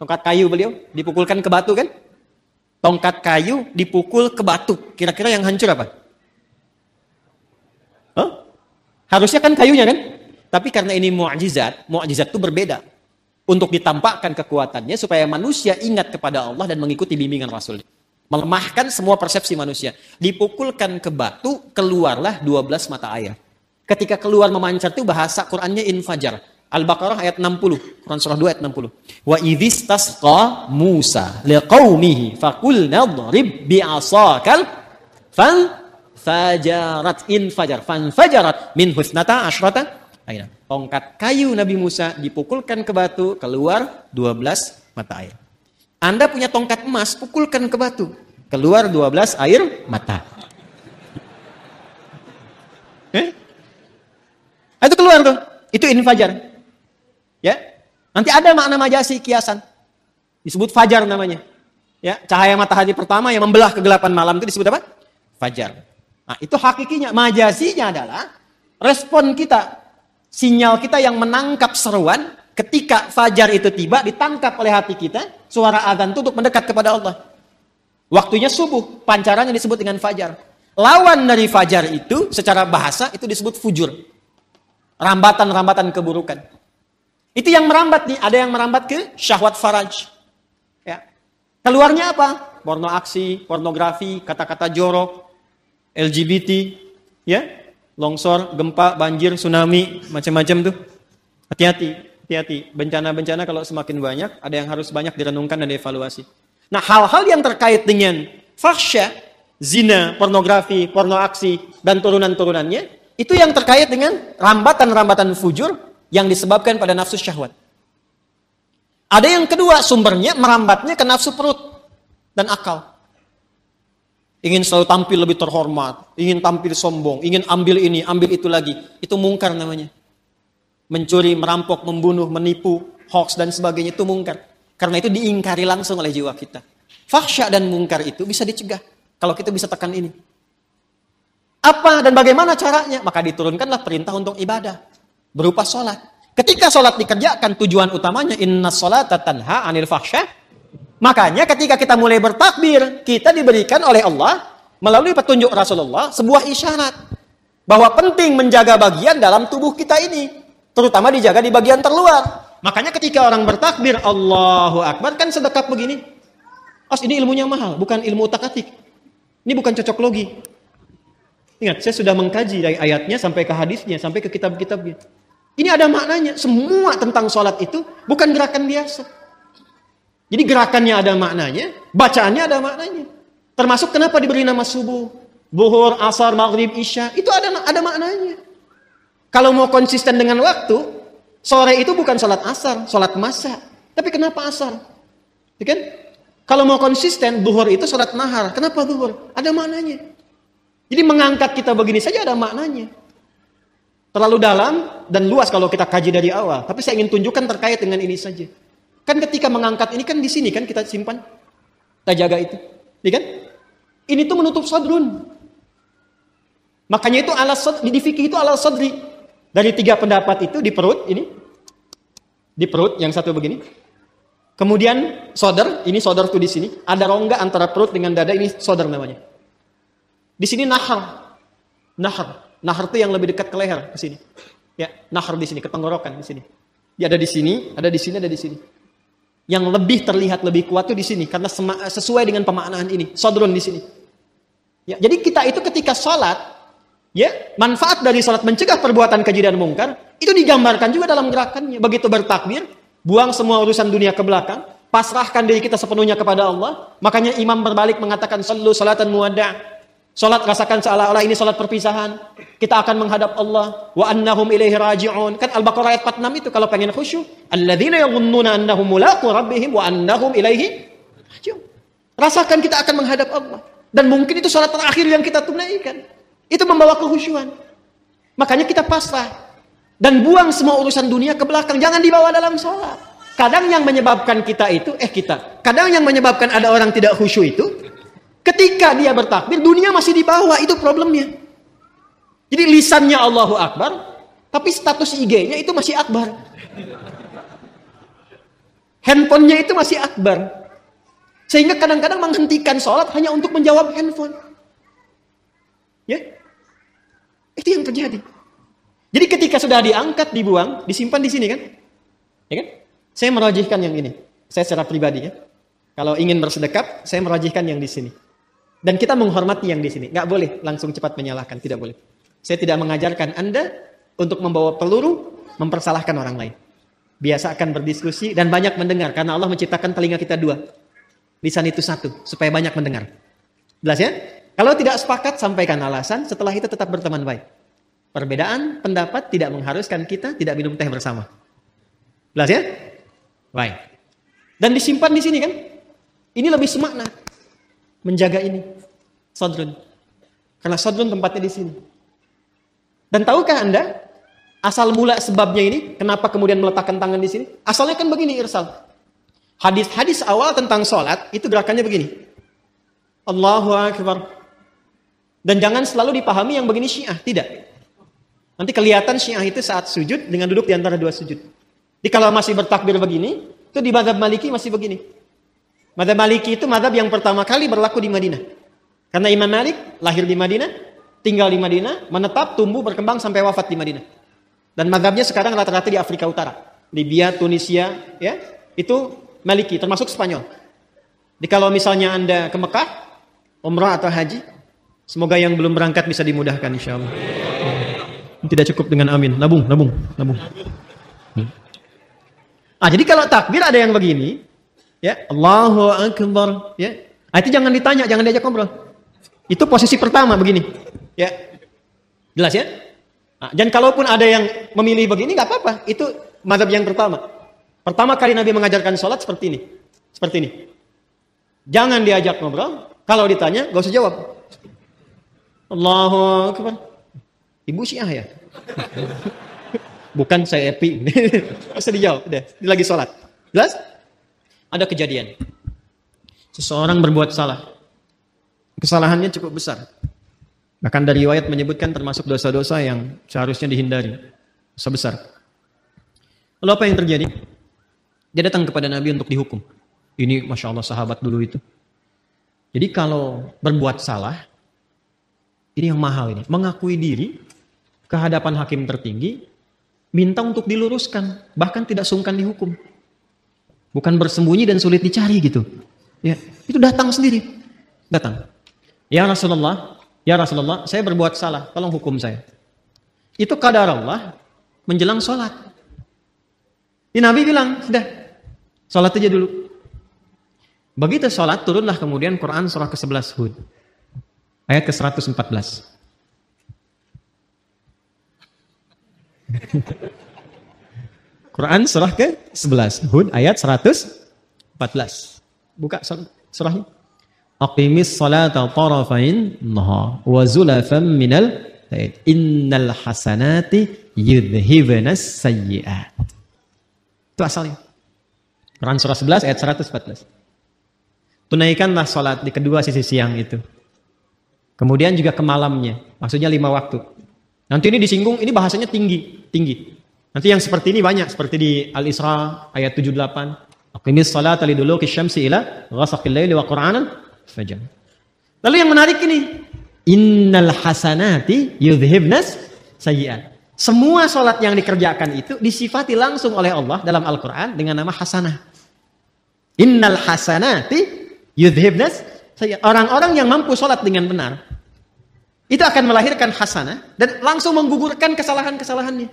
Tongkat kayu beliau. Dipukulkan ke batu kan? Tongkat kayu dipukul ke batu. Kira-kira yang hancur apa? Huh? Harusnya kan kayunya kan? Tapi karena ini mu'jizat, mu'jizat itu berbeda. Untuk ditampakkan kekuatannya supaya manusia ingat kepada Allah dan mengikuti bimbingan Rasul. Melemahkan semua persepsi manusia. Dipukulkan ke batu, keluarlah 12 mata air. Ketika keluar memancar itu bahasa Qur'annya infajar. Al-Baqarah ayat 60. Quran surah 2 ayat 60. Wa idhis tasqa Musa liqaumihi faqulna dhrib bi'asakal fan fajarat infajar fan fajarat min husnata asyrata aina. Tongkat kayu Nabi Musa dipukulkan ke batu, keluar 12 mata air. Anda punya tongkat emas, pukulkan ke batu. Keluar 12 air mata. Eh? Itu keluar tuh. Itu infajar. Ya. Nanti ada makna majasi kiasan. Disebut fajar namanya. Ya, cahaya matahari pertama yang membelah kegelapan malam itu disebut apa? Fajar. Nah, itu hakikinya. Majasinya adalah respon kita. Sinyal kita yang menangkap seruan ketika fajar itu tiba ditangkap oleh hati kita suara adzan itu untuk mendekat kepada Allah. Waktunya subuh, pancarannya disebut dengan fajar. Lawan dari fajar itu secara bahasa itu disebut fujur. Rambatan-rambatan keburukan. Itu yang merambat nih, ada yang merambat ke syahwat faraj. Ya. Keluarnya apa? Porno aksi, pornografi, kata-kata jorok, LGBT, ya, longsor, gempa, banjir, tsunami, macam-macam tuh. Hati-hati, hati-hati. Bencana-bencana kalau semakin banyak, ada yang harus banyak direnungkan dan dievaluasi. Nah, hal-hal yang terkait dengan fahsya, zina, pornografi, porno aksi, dan turunan-turunannya, itu yang terkait dengan rambatan-rambatan fujur yang disebabkan pada nafsu syahwat. Ada yang kedua sumbernya merambatnya ke nafsu perut dan akal. Ingin selalu tampil lebih terhormat, ingin tampil sombong, ingin ambil ini, ambil itu lagi. Itu mungkar namanya. Mencuri, merampok, membunuh, menipu, hoax dan sebagainya itu mungkar. Karena itu diingkari langsung oleh jiwa kita. Faksya dan mungkar itu bisa dicegah kalau kita bisa tekan ini. Apa dan bagaimana caranya? Maka diturunkanlah perintah untuk ibadah berupa sholat. Ketika sholat dikerjakan tujuan utamanya inna sholat tanha anil fahsyah. Makanya ketika kita mulai bertakbir, kita diberikan oleh Allah melalui petunjuk Rasulullah sebuah isyarat bahwa penting menjaga bagian dalam tubuh kita ini, terutama dijaga di bagian terluar. Makanya ketika orang bertakbir Allahu Akbar kan sedekap begini. Os ini ilmunya mahal, bukan ilmu utak-atik. Ini bukan cocok logi. Ingat, saya sudah mengkaji dari ayatnya sampai ke hadisnya, sampai ke kitab-kitabnya. Ini ada maknanya. Semua tentang sholat itu bukan gerakan biasa. Jadi gerakannya ada maknanya, bacaannya ada maknanya. Termasuk kenapa diberi nama subuh, buhur, asar, maghrib, isya. Itu ada ada maknanya. Kalau mau konsisten dengan waktu, sore itu bukan sholat asar, sholat masa. Tapi kenapa asar? Ya kan? Kalau mau konsisten, buhur itu sholat nahar. Kenapa buhur? Ada maknanya. Jadi mengangkat kita begini saja ada maknanya. Terlalu dalam dan luas kalau kita kaji dari awal. Tapi saya ingin tunjukkan terkait dengan ini saja. Kan ketika mengangkat ini kan di sini kan kita simpan. Kita jaga itu. Ya kan? Ini tuh menutup sadrun. Makanya itu alas di fikih itu alas sadri. Dari tiga pendapat itu di perut ini. Di perut yang satu begini. Kemudian sodar, ini sodar tuh di sini. Ada rongga antara perut dengan dada, ini sodar namanya. Di sini nahar. Nahar. Nahar itu yang lebih dekat ke leher ke sini. Ya, nahar di sini, ke tenggorokan di sini. Dia ada di sini, ada di sini, ada di sini. Yang lebih terlihat lebih kuat itu di sini karena sesuai dengan pemaknaan ini. Sodron di sini. Ya, jadi kita itu ketika sholat, ya manfaat dari sholat mencegah perbuatan keji dan mungkar itu digambarkan juga dalam gerakannya. Begitu bertakbir, buang semua urusan dunia ke belakang, pasrahkan diri kita sepenuhnya kepada Allah. Makanya imam berbalik mengatakan sallu salatan muwadda' Salat rasakan seolah-olah ini salat perpisahan. Kita akan menghadap Allah. Wa annahum ilaihi raji'un. Kan Al-Baqarah ayat 46 itu kalau pengen khusyuk. Alladzina yadhunnuna annahum mulaqu rabbihim wa annahum ilaihi raji'un. Rasakan kita akan menghadap Allah. Dan mungkin itu salat terakhir yang kita tunaikan. Itu membawa kehusyuan. Makanya kita pasrah. Dan buang semua urusan dunia ke belakang. Jangan dibawa dalam salat. Kadang yang menyebabkan kita itu, eh kita. Kadang yang menyebabkan ada orang tidak khusyuk itu, Ketika dia bertakbir, dunia masih di bawah, itu problemnya. Jadi lisannya Allahu Akbar, tapi status IG-nya itu masih Akbar. Handphonenya itu masih Akbar. Sehingga kadang-kadang menghentikan sholat hanya untuk menjawab handphone. Ya, itu yang terjadi. Jadi ketika sudah diangkat, dibuang, disimpan di sini kan? Ya kan? Saya merajihkan yang ini. Saya secara pribadi ya. Kalau ingin bersedekap, saya merajihkan yang di sini. Dan kita menghormati yang di sini. Nggak boleh langsung cepat menyalahkan. Tidak boleh. Saya tidak mengajarkan Anda untuk membawa peluru mempersalahkan orang lain. Biasa akan berdiskusi dan banyak mendengar. Karena Allah menciptakan telinga kita dua. Lisan itu satu. Supaya banyak mendengar. Jelas ya? Kalau tidak sepakat, sampaikan alasan. Setelah itu tetap berteman baik. Perbedaan pendapat tidak mengharuskan kita tidak minum teh bersama. Jelas ya? Baik. Dan disimpan di sini kan? Ini lebih semakna menjaga ini. Sodrun. Karena sodrun tempatnya di sini. Dan tahukah Anda asal mula sebabnya ini? Kenapa kemudian meletakkan tangan di sini? Asalnya kan begini Irsal. Hadis-hadis awal tentang sholat itu gerakannya begini. Allahu Akbar. Dan jangan selalu dipahami yang begini syiah. Tidak. Nanti kelihatan syiah itu saat sujud dengan duduk di antara dua sujud. Jadi kalau masih bertakbir begini, itu di madhab maliki masih begini. Madhab maliki itu madhab yang pertama kali berlaku di Madinah. Karena Imam Malik lahir di Madinah, tinggal di Madinah, menetap, tumbuh, berkembang sampai wafat di Madinah. Dan madhabnya sekarang rata-rata di Afrika Utara. Libya, Tunisia, ya, itu maliki, termasuk Spanyol. Jadi kalau misalnya Anda ke Mekah, umrah atau haji, semoga yang belum berangkat bisa dimudahkan insya Allah. Tidak cukup dengan amin. Nabung, nabung, nabung. Ah, jadi kalau takbir ada yang begini, ya Allahu Akbar, ya. Ah, itu jangan ditanya, jangan diajak ngobrol. Itu posisi pertama begini, ya. Jelas ya? Nah, dan kalaupun ada yang memilih begini, nggak apa-apa. Itu madhab yang pertama. Pertama kali Nabi mengajarkan sholat seperti ini, seperti ini. Jangan diajak ngobrol. Kalau ditanya, gak usah jawab. Allahu Akbar. Ibu Syiah ya? Bukan saya epi. Bisa dijawab. Dia lagi sholat. Jelas? Ada kejadian. Seseorang berbuat salah. Kesalahannya cukup besar. Bahkan dari riwayat menyebutkan termasuk dosa-dosa yang seharusnya dihindari. Dosa besar. Lalu apa yang terjadi? Dia datang kepada Nabi untuk dihukum. Ini Masya Allah sahabat dulu itu. Jadi kalau berbuat salah, ini yang mahal ini. Mengakui diri kehadapan hakim tertinggi, minta untuk diluruskan, bahkan tidak sungkan dihukum. Bukan bersembunyi dan sulit dicari gitu. Ya, itu datang sendiri. Datang. Ya Rasulullah, ya Rasulullah, saya berbuat salah, tolong hukum saya. Itu kadar Allah menjelang sholat. Di Nabi bilang, sudah, sholat aja dulu. Begitu sholat, turunlah kemudian Quran surah ke-11 Hud. Ayat ke-114. Quran surah ke-11, Hud ayat 114. Buka surahnya. Aqimis salata tarafain nahar wa zulafan minal innal hasanati yudhibunas sayyi'at. Itu asalnya. Quran surah 11 ayat 114. Tunaikanlah salat di kedua sisi siang itu. Kemudian juga ke malamnya, maksudnya lima waktu. Nanti ini disinggung, ini bahasanya tinggi, tinggi. Nanti yang seperti ini banyak, seperti di Al-Isra ayat 78. Aqimis salata liduluki syamsi ila ghasaqil laili qur'anan fajr. Lalu yang menarik ini, innal hasanati yudhibnas sayyi'at. Semua solat yang dikerjakan itu disifati langsung oleh Allah dalam Al-Quran dengan nama hasanah. Innal hasanati yudhibnas sayyi'at. Orang-orang yang mampu solat dengan benar, itu akan melahirkan hasanah dan langsung menggugurkan kesalahan-kesalahannya.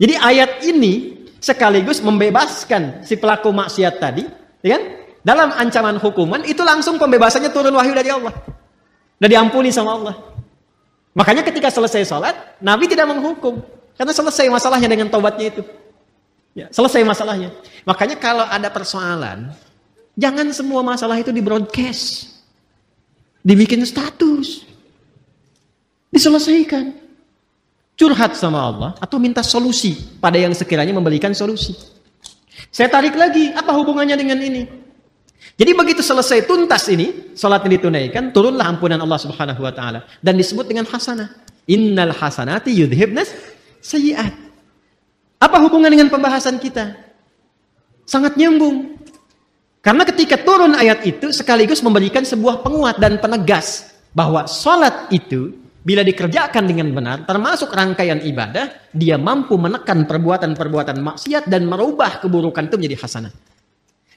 Jadi ayat ini sekaligus membebaskan si pelaku maksiat tadi, ya kan? Dalam ancaman hukuman itu langsung pembebasannya turun wahyu dari Allah. Dan diampuni sama Allah. Makanya ketika selesai sholat, Nabi tidak menghukum. Karena selesai masalahnya dengan tobatnya itu. Ya, selesai masalahnya. Makanya kalau ada persoalan, jangan semua masalah itu di broadcast. Dibikin status. Diselesaikan curhat sama Allah atau minta solusi pada yang sekiranya memberikan solusi. Saya tarik lagi, apa hubungannya dengan ini? Jadi begitu selesai tuntas ini, salat yang ditunaikan, turunlah ampunan Allah Subhanahu wa taala dan disebut dengan hasanah. Innal hasanati yudhibnas sayyi'at. Apa hubungan dengan pembahasan kita? Sangat nyambung. Karena ketika turun ayat itu sekaligus memberikan sebuah penguat dan penegas bahwa salat itu Bila dikerjakan dengan benar, termasuk rangkaian ibadah, dia mampu menekan perbuatan-perbuatan maksiat dan merubah keburukan itu menjadi hasanah.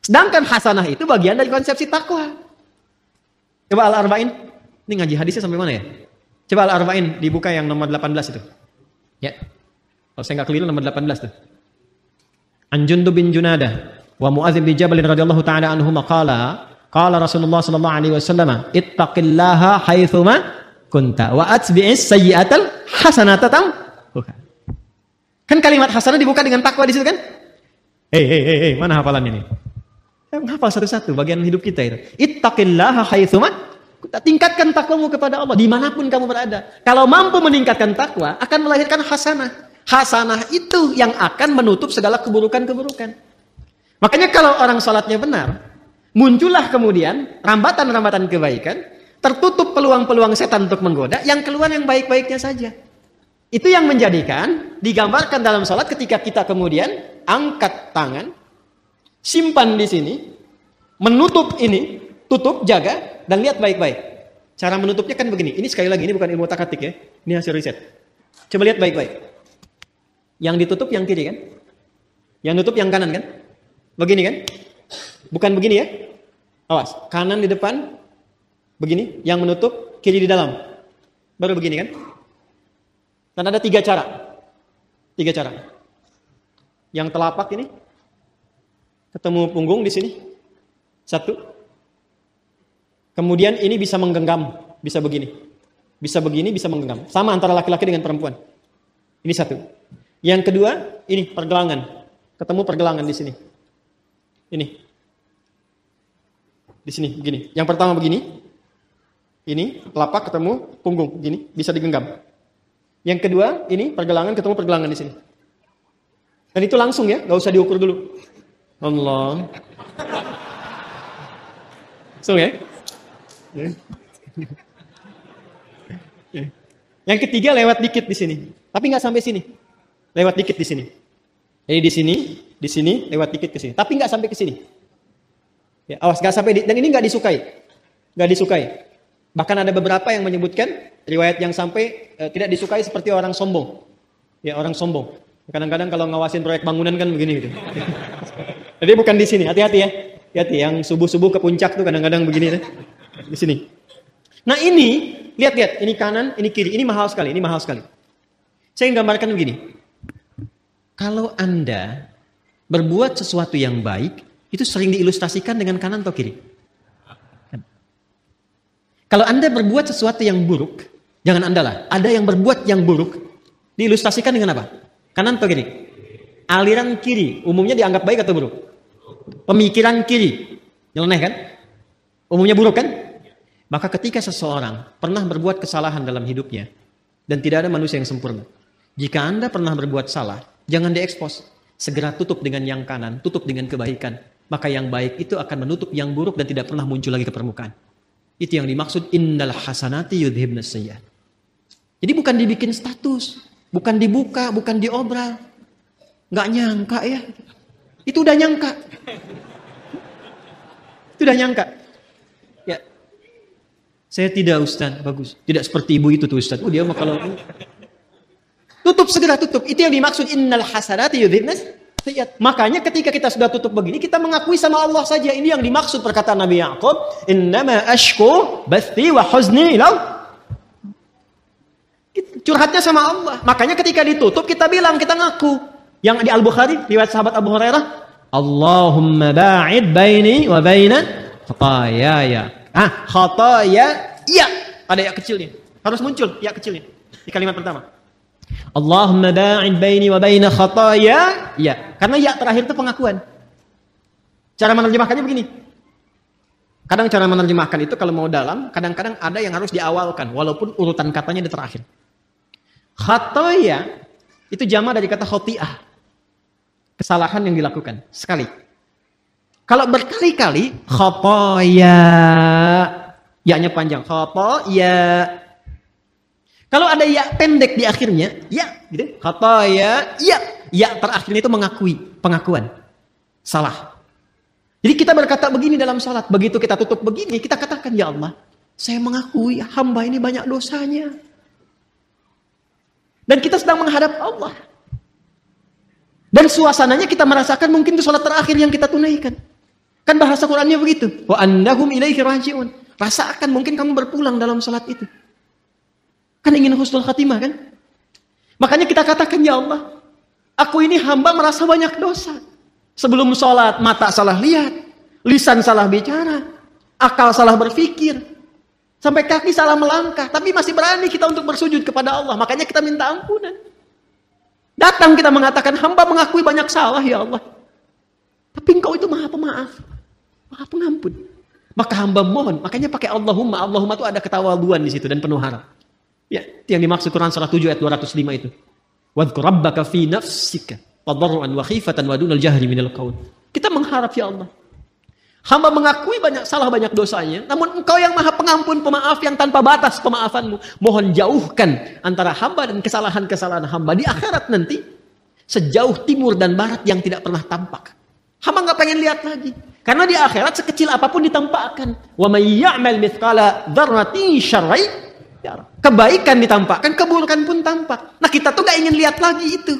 Sedangkan hasanah itu bagian dari konsepsi takwa. Coba Al-Arba'in, ini ngaji hadisnya sampai mana ya? Coba Al-Arba'in dibuka yang nomor 18 itu. Ya. Kalau saya nggak keliru nomor 18 tuh. Anjundu bin Junada wa Mu'adz bin Jabal radhiyallahu taala anhu maqala qala Rasulullah sallallahu alaihi wasallam ittaqillaha haitsuma kunta wa atbi'is sayyi'atal hasanata bukan. Kan kalimat hasanah dibuka dengan takwa di situ kan? Hei, hei, hei, hey, mana hafalan ini? Saya menghafal satu-satu bagian hidup kita itu. Ittaqillaha haitsuma tingkatkan takwamu kepada Allah di mana pun kamu berada. Kalau mampu meningkatkan takwa akan melahirkan hasanah. Hasanah itu yang akan menutup segala keburukan-keburukan. Makanya kalau orang salatnya benar, muncullah kemudian rambatan-rambatan kebaikan Tertutup peluang-peluang setan untuk menggoda, yang keluar yang baik-baiknya saja. Itu yang menjadikan digambarkan dalam salat ketika kita kemudian angkat tangan, simpan di sini, menutup ini, tutup, jaga, dan lihat baik-baik. Cara menutupnya kan begini. Ini sekali lagi, ini bukan ilmu takatik ya. Ini hasil riset. Coba lihat baik-baik. Yang ditutup yang kiri kan? Yang tutup yang kanan kan? Begini kan? Bukan begini ya? Awas, kanan di depan, begini. Yang menutup, kiri di dalam. Baru begini kan? Dan ada tiga cara. Tiga cara. Yang telapak ini, ketemu punggung di sini. Satu. Kemudian ini bisa menggenggam, bisa begini. Bisa begini, bisa menggenggam. Sama antara laki-laki dengan perempuan. Ini satu. Yang kedua, ini pergelangan. Ketemu pergelangan di sini. Ini. Di sini, begini. Yang pertama begini. Ini, telapak ketemu punggung, begini. Bisa digenggam. Yang kedua, ini pergelangan ketemu pergelangan di sini. Dan itu langsung ya, nggak usah diukur dulu. Allah. So ya. Yang ketiga lewat dikit di sini, tapi nggak sampai sini. Lewat dikit di sini. Jadi di sini, di sini, lewat dikit ke sini, tapi nggak sampai ke sini. Ya, awas nggak sampai di, dan ini nggak disukai, nggak disukai. Bahkan ada beberapa yang menyebutkan riwayat yang sampai e, tidak disukai seperti orang sombong. Ya, orang sombong. Kadang-kadang kalau ngawasin proyek bangunan kan begini gitu. Jadi bukan di sini, hati-hati ya. Hati-hati yang subuh-subuh ke puncak tuh kadang-kadang begini ya. Di sini. Nah ini, lihat-lihat, ini kanan, ini kiri. Ini mahal sekali, ini mahal sekali. Saya gambarkan begini. Kalau Anda berbuat sesuatu yang baik, itu sering diilustrasikan dengan kanan atau kiri? Kalau Anda berbuat sesuatu yang buruk, Jangan Anda lah. Ada yang berbuat yang buruk, diilustrasikan dengan apa? Kanan atau kiri? Aliran kiri, umumnya dianggap baik atau buruk? Pemikiran kiri, nyeleneh kan? Umumnya buruk kan? Maka ketika seseorang pernah berbuat kesalahan dalam hidupnya, dan tidak ada manusia yang sempurna. Jika Anda pernah berbuat salah, jangan diekspos. Segera tutup dengan yang kanan, tutup dengan kebaikan. Maka yang baik itu akan menutup yang buruk dan tidak pernah muncul lagi ke permukaan. Itu yang dimaksud innal hasanati yudhibnas sayyi'at. Jadi bukan dibikin status, bukan dibuka, bukan diobral. Nggak nyangka ya. Itu udah nyangka. Itu udah nyangka. Ya. Saya tidak Ustaz, bagus. Tidak seperti ibu itu tuh Ustaz. Oh dia mah kalau tutup segera tutup. Itu yang dimaksud innal hasanati yudhibnas Makanya ketika kita sudah tutup begini, kita mengakui sama Allah saja. Ini yang dimaksud perkataan Nabi Yaakob. Innama ashku bathi wa huzni lau curhatnya sama Allah. Makanya ketika ditutup kita bilang, kita ngaku. Yang di Al-Bukhari, riwayat sahabat Abu Hurairah, Allahumma ba'id baini wa baina ya. Ah, khataya, iya. Ada ya kecilnya. Harus muncul ya kecilnya. Di kalimat pertama. Allahumma ba'id baini wa baina khataya, iya. Karena ya terakhir itu pengakuan. Cara menerjemahkannya begini. Kadang cara menerjemahkan itu kalau mau dalam, kadang-kadang ada yang harus diawalkan, walaupun urutan katanya di terakhir. Khatoya itu jama dari kata khotiah. Kesalahan yang dilakukan sekali. Kalau berkali-kali khotoya ya-nya panjang. Khotoya. Kalau ada ya pendek di akhirnya, ya gitu. Khotoya, ya. Ya terakhirnya itu mengakui, pengakuan. Salah. Jadi kita berkata begini dalam salat, begitu kita tutup begini, kita katakan ya Allah, saya mengakui hamba ini banyak dosanya. Dan kita sedang menghadap Allah. Dan suasananya kita merasakan mungkin itu sholat terakhir yang kita tunaikan. Kan bahasa Qurannya begitu. Wa annahum ilaihi rajiun. Rasakan mungkin kamu berpulang dalam sholat itu. Kan ingin husnul khatimah kan? Makanya kita katakan ya Allah. Aku ini hamba merasa banyak dosa. Sebelum sholat mata salah lihat. Lisan salah bicara. Akal salah berpikir. Sampai kaki salah melangkah, tapi masih berani kita untuk bersujud kepada Allah. Makanya kita minta ampunan. Datang kita mengatakan, hamba mengakui banyak salah ya Allah. Tapi engkau itu maha pemaaf. Maha pengampun. Maka hamba mohon, makanya pakai Allahumma. Allahumma itu ada ketawaduan di situ dan penuh harap. Ya, yang dimaksud Quran surah 7 ayat 205 itu. Wadhkur rabbaka fi nafsika tadarruan wa khifatan wa dunal jahri minal. Kita mengharap ya Allah. Hamba mengakui banyak salah banyak dosanya, namun engkau yang maha pengampun, pemaaf yang tanpa batas pemaafanmu. Mohon jauhkan antara hamba dan kesalahan-kesalahan hamba di akhirat nanti. Sejauh timur dan barat yang tidak pernah tampak. Hamba nggak pengen lihat lagi. Karena di akhirat sekecil apa pun ditampakkan. Wa syarrai Kebaikan ditampakkan, keburukan pun tampak. Nah kita tuh gak ingin lihat lagi itu.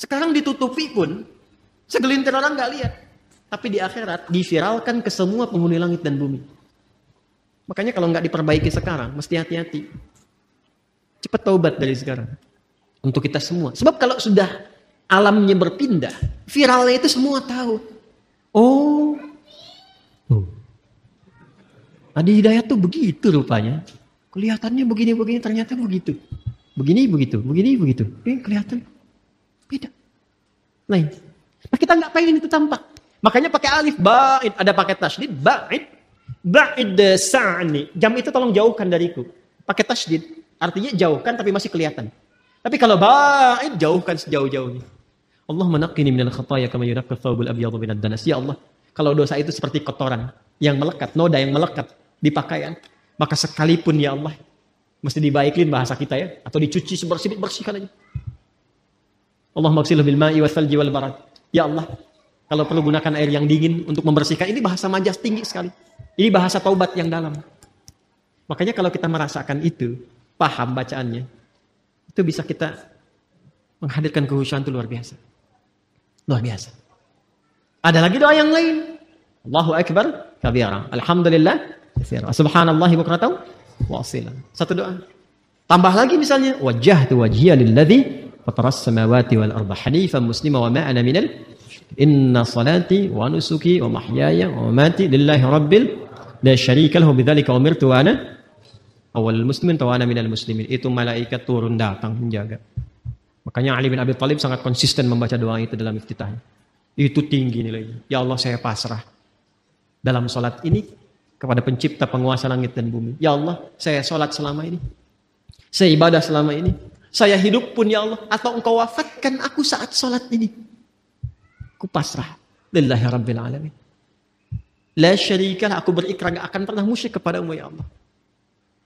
Sekarang ditutupi pun, segelintir orang gak lihat. Tapi di akhirat diviralkan ke semua penghuni langit dan bumi. Makanya kalau nggak diperbaiki sekarang, mesti hati-hati. Cepat taubat dari sekarang. Untuk kita semua. Sebab kalau sudah alamnya berpindah, viralnya itu semua tahu. Oh, oh. Adi Hidayat tuh begitu rupanya. Kelihatannya begini-begini, ternyata begitu. Begini, begitu. Begini, begitu. Eh, kelihatan. Beda. Lain. Nah, kita nggak pengen itu tampak. Makanya pakai alif ba'id, ada pakai tasydid ba'id. Ba'id sa'ni. Jam itu tolong jauhkan dariku. Pakai tasydid, artinya jauhkan tapi masih kelihatan. Tapi kalau ba'id jauhkan sejauh-jauhnya. Allah menakkini minal khataya kama yunakka thawbul abyadu minad danas. Ya Allah, kalau dosa itu seperti kotoran yang melekat, noda yang melekat di pakaian, maka sekalipun ya Allah mesti dibaikin bahasa kita ya atau dicuci sebersih bersihkan aja. Allah maksilah bil ma'i wal thalji wal barad. Ya Allah, kalau perlu gunakan air yang dingin untuk membersihkan. Ini bahasa majas tinggi sekali. Ini bahasa taubat yang dalam. Makanya kalau kita merasakan itu, paham bacaannya, itu bisa kita menghadirkan kehusuan itu luar biasa. Luar biasa. Ada lagi doa yang lain. Allahu Akbar kabira. Alhamdulillah. Subhanallah bukratan wasila. Satu doa. Tambah lagi misalnya. Wajah tu wajhiya lilladhi fataras samawati wal arda hanifan muslima wa ma'ana minal Inna salati wa nusuki wa mahyaya wa mati lillahi rabbil la syarika lahu bidzalika umirtu wa ana awal muslimin wa ana minal muslimin. Itu malaikat turun datang menjaga. Makanya Ali bin Abi Thalib sangat konsisten membaca doa itu dalam iftitahnya. Itu tinggi nilainya. Ya Allah saya pasrah. Dalam salat ini kepada pencipta penguasa langit dan bumi. Ya Allah, saya salat selama ini. Saya ibadah selama ini. Saya hidup pun ya Allah. Atau engkau wafatkan aku saat salat ini. Aku pasrah. Lillahi Rabbil Alamin. La syarikalah aku berikrar gak akan pernah musyrik kepadamu ya Allah.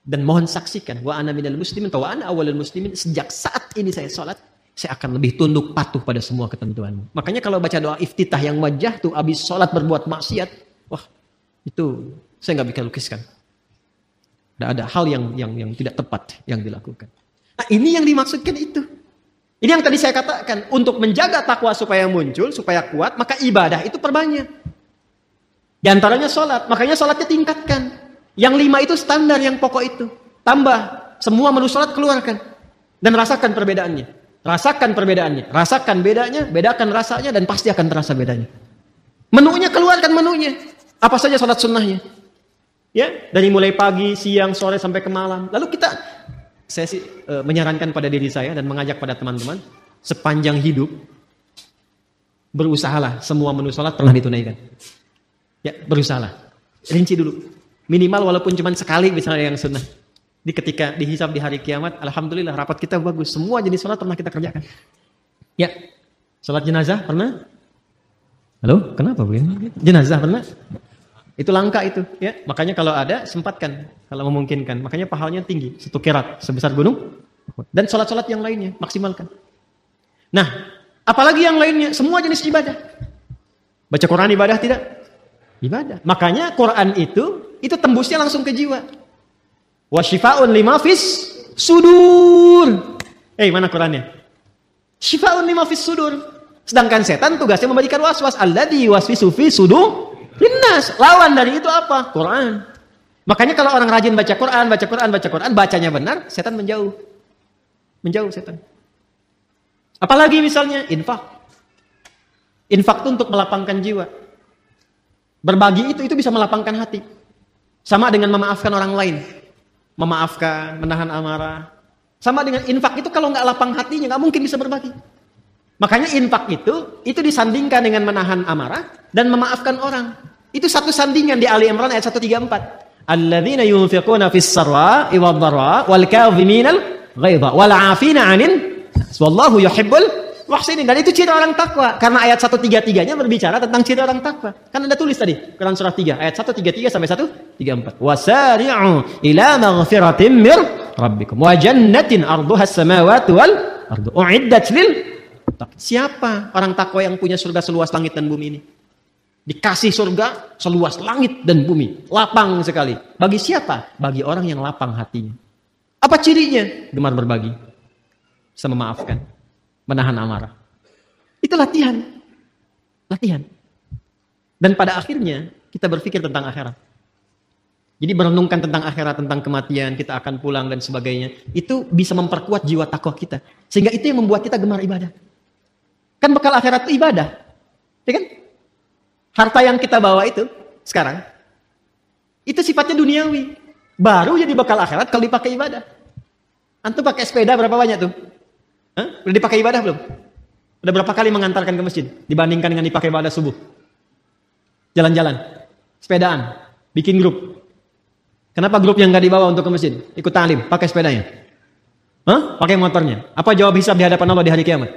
Dan mohon saksikan wa ana minal muslimin wa ana awalul muslimin sejak saat ini saya sholat saya akan lebih tunduk patuh pada semua ketentuanmu. Makanya kalau baca doa iftitah yang wajah tuh habis sholat berbuat maksiat, wah itu saya nggak bisa lukiskan. Tidak ada hal yang yang yang tidak tepat yang dilakukan. Nah ini yang dimaksudkan itu. Ini yang tadi saya katakan, untuk menjaga takwa supaya muncul, supaya kuat, maka ibadah itu perbanyak. Di antaranya sholat, makanya sholatnya tingkatkan. Yang lima itu standar yang pokok itu. Tambah, semua menu sholat keluarkan. Dan rasakan perbedaannya. Rasakan perbedaannya. Rasakan bedanya, bedakan rasanya, dan pasti akan terasa bedanya. Menunya keluarkan menunya. Apa saja sholat sunnahnya. Ya, dari mulai pagi, siang, sore, sampai ke malam. Lalu kita saya sih e, menyarankan pada diri saya dan mengajak pada teman-teman sepanjang hidup berusahalah semua menu sholat pernah ditunaikan. Ya, berusahalah. Rinci dulu. Minimal walaupun cuma sekali misalnya yang sunnah. Di ketika dihisap di hari kiamat, alhamdulillah rapat kita bagus. Semua jenis sholat pernah kita kerjakan. Ya, sholat jenazah pernah? Halo, kenapa begini? Jenazah pernah? Itu langka itu, ya. Makanya kalau ada sempatkan kalau memungkinkan. Makanya pahalanya tinggi, satu kerat sebesar gunung. Dan sholat-sholat yang lainnya maksimalkan. Nah, apalagi yang lainnya, semua jenis ibadah. Baca Quran ibadah tidak? Ibadah. Makanya Quran itu itu tembusnya langsung ke jiwa. Wasyifaun lima fis sudur. Eh, mana Qurannya? Syifaun lima fis sudur. Sedangkan setan tugasnya memberikan waswas. Alladhi waswisu fi sudur Linnas, lawan dari itu apa? Quran. Makanya kalau orang rajin baca Quran, baca Quran, baca Quran, bacanya benar, setan menjauh. Menjauh setan. Apalagi misalnya infak. Infak itu untuk melapangkan jiwa. Berbagi itu itu bisa melapangkan hati. Sama dengan memaafkan orang lain. Memaafkan, menahan amarah. Sama dengan infak itu kalau nggak lapang hatinya nggak mungkin bisa berbagi. Makanya infak itu itu disandingkan dengan menahan amarah dan memaafkan orang. Itu satu sandingan di Ali Imran ayat 134. Alladzina yunfiquna fis sarra wad dharra wal kadhiminal ghaidha wal 'afina 'anil wallahu yuhibbul Wah sini dan itu ciri orang takwa karena ayat 133-nya berbicara tentang ciri orang takwa. Kan Anda tulis tadi Quran surah 3 ayat 133 sampai 134. Wasari'u ila maghfiratin mir rabbikum wa jannatin arduha samawati wal ardu uiddat lil Siapa orang takwa yang punya surga seluas langit dan bumi ini? Dikasih surga seluas langit dan bumi, lapang sekali. Bagi siapa? Bagi orang yang lapang hatinya. Apa cirinya? Gemar berbagi, bisa memaafkan, menahan amarah. Itu latihan. Latihan. Dan pada akhirnya kita berpikir tentang akhirat. Jadi merenungkan tentang akhirat, tentang kematian, kita akan pulang dan sebagainya. Itu bisa memperkuat jiwa takwa kita. Sehingga itu yang membuat kita gemar ibadah. Kan bekal akhirat itu ibadah. Ya kan? Harta yang kita bawa itu sekarang, itu sifatnya duniawi. Baru jadi bekal akhirat kalau dipakai ibadah. Antum pakai sepeda berapa banyak tuh? Hah? Udah dipakai ibadah belum? Udah berapa kali mengantarkan ke masjid dibandingkan dengan dipakai ibadah subuh? Jalan-jalan, sepedaan, bikin grup. Kenapa grup yang nggak dibawa untuk ke masjid? Ikut talim, pakai sepedanya. Hah? Pakai motornya. Apa jawab hisab di hadapan Allah di hari kiamat?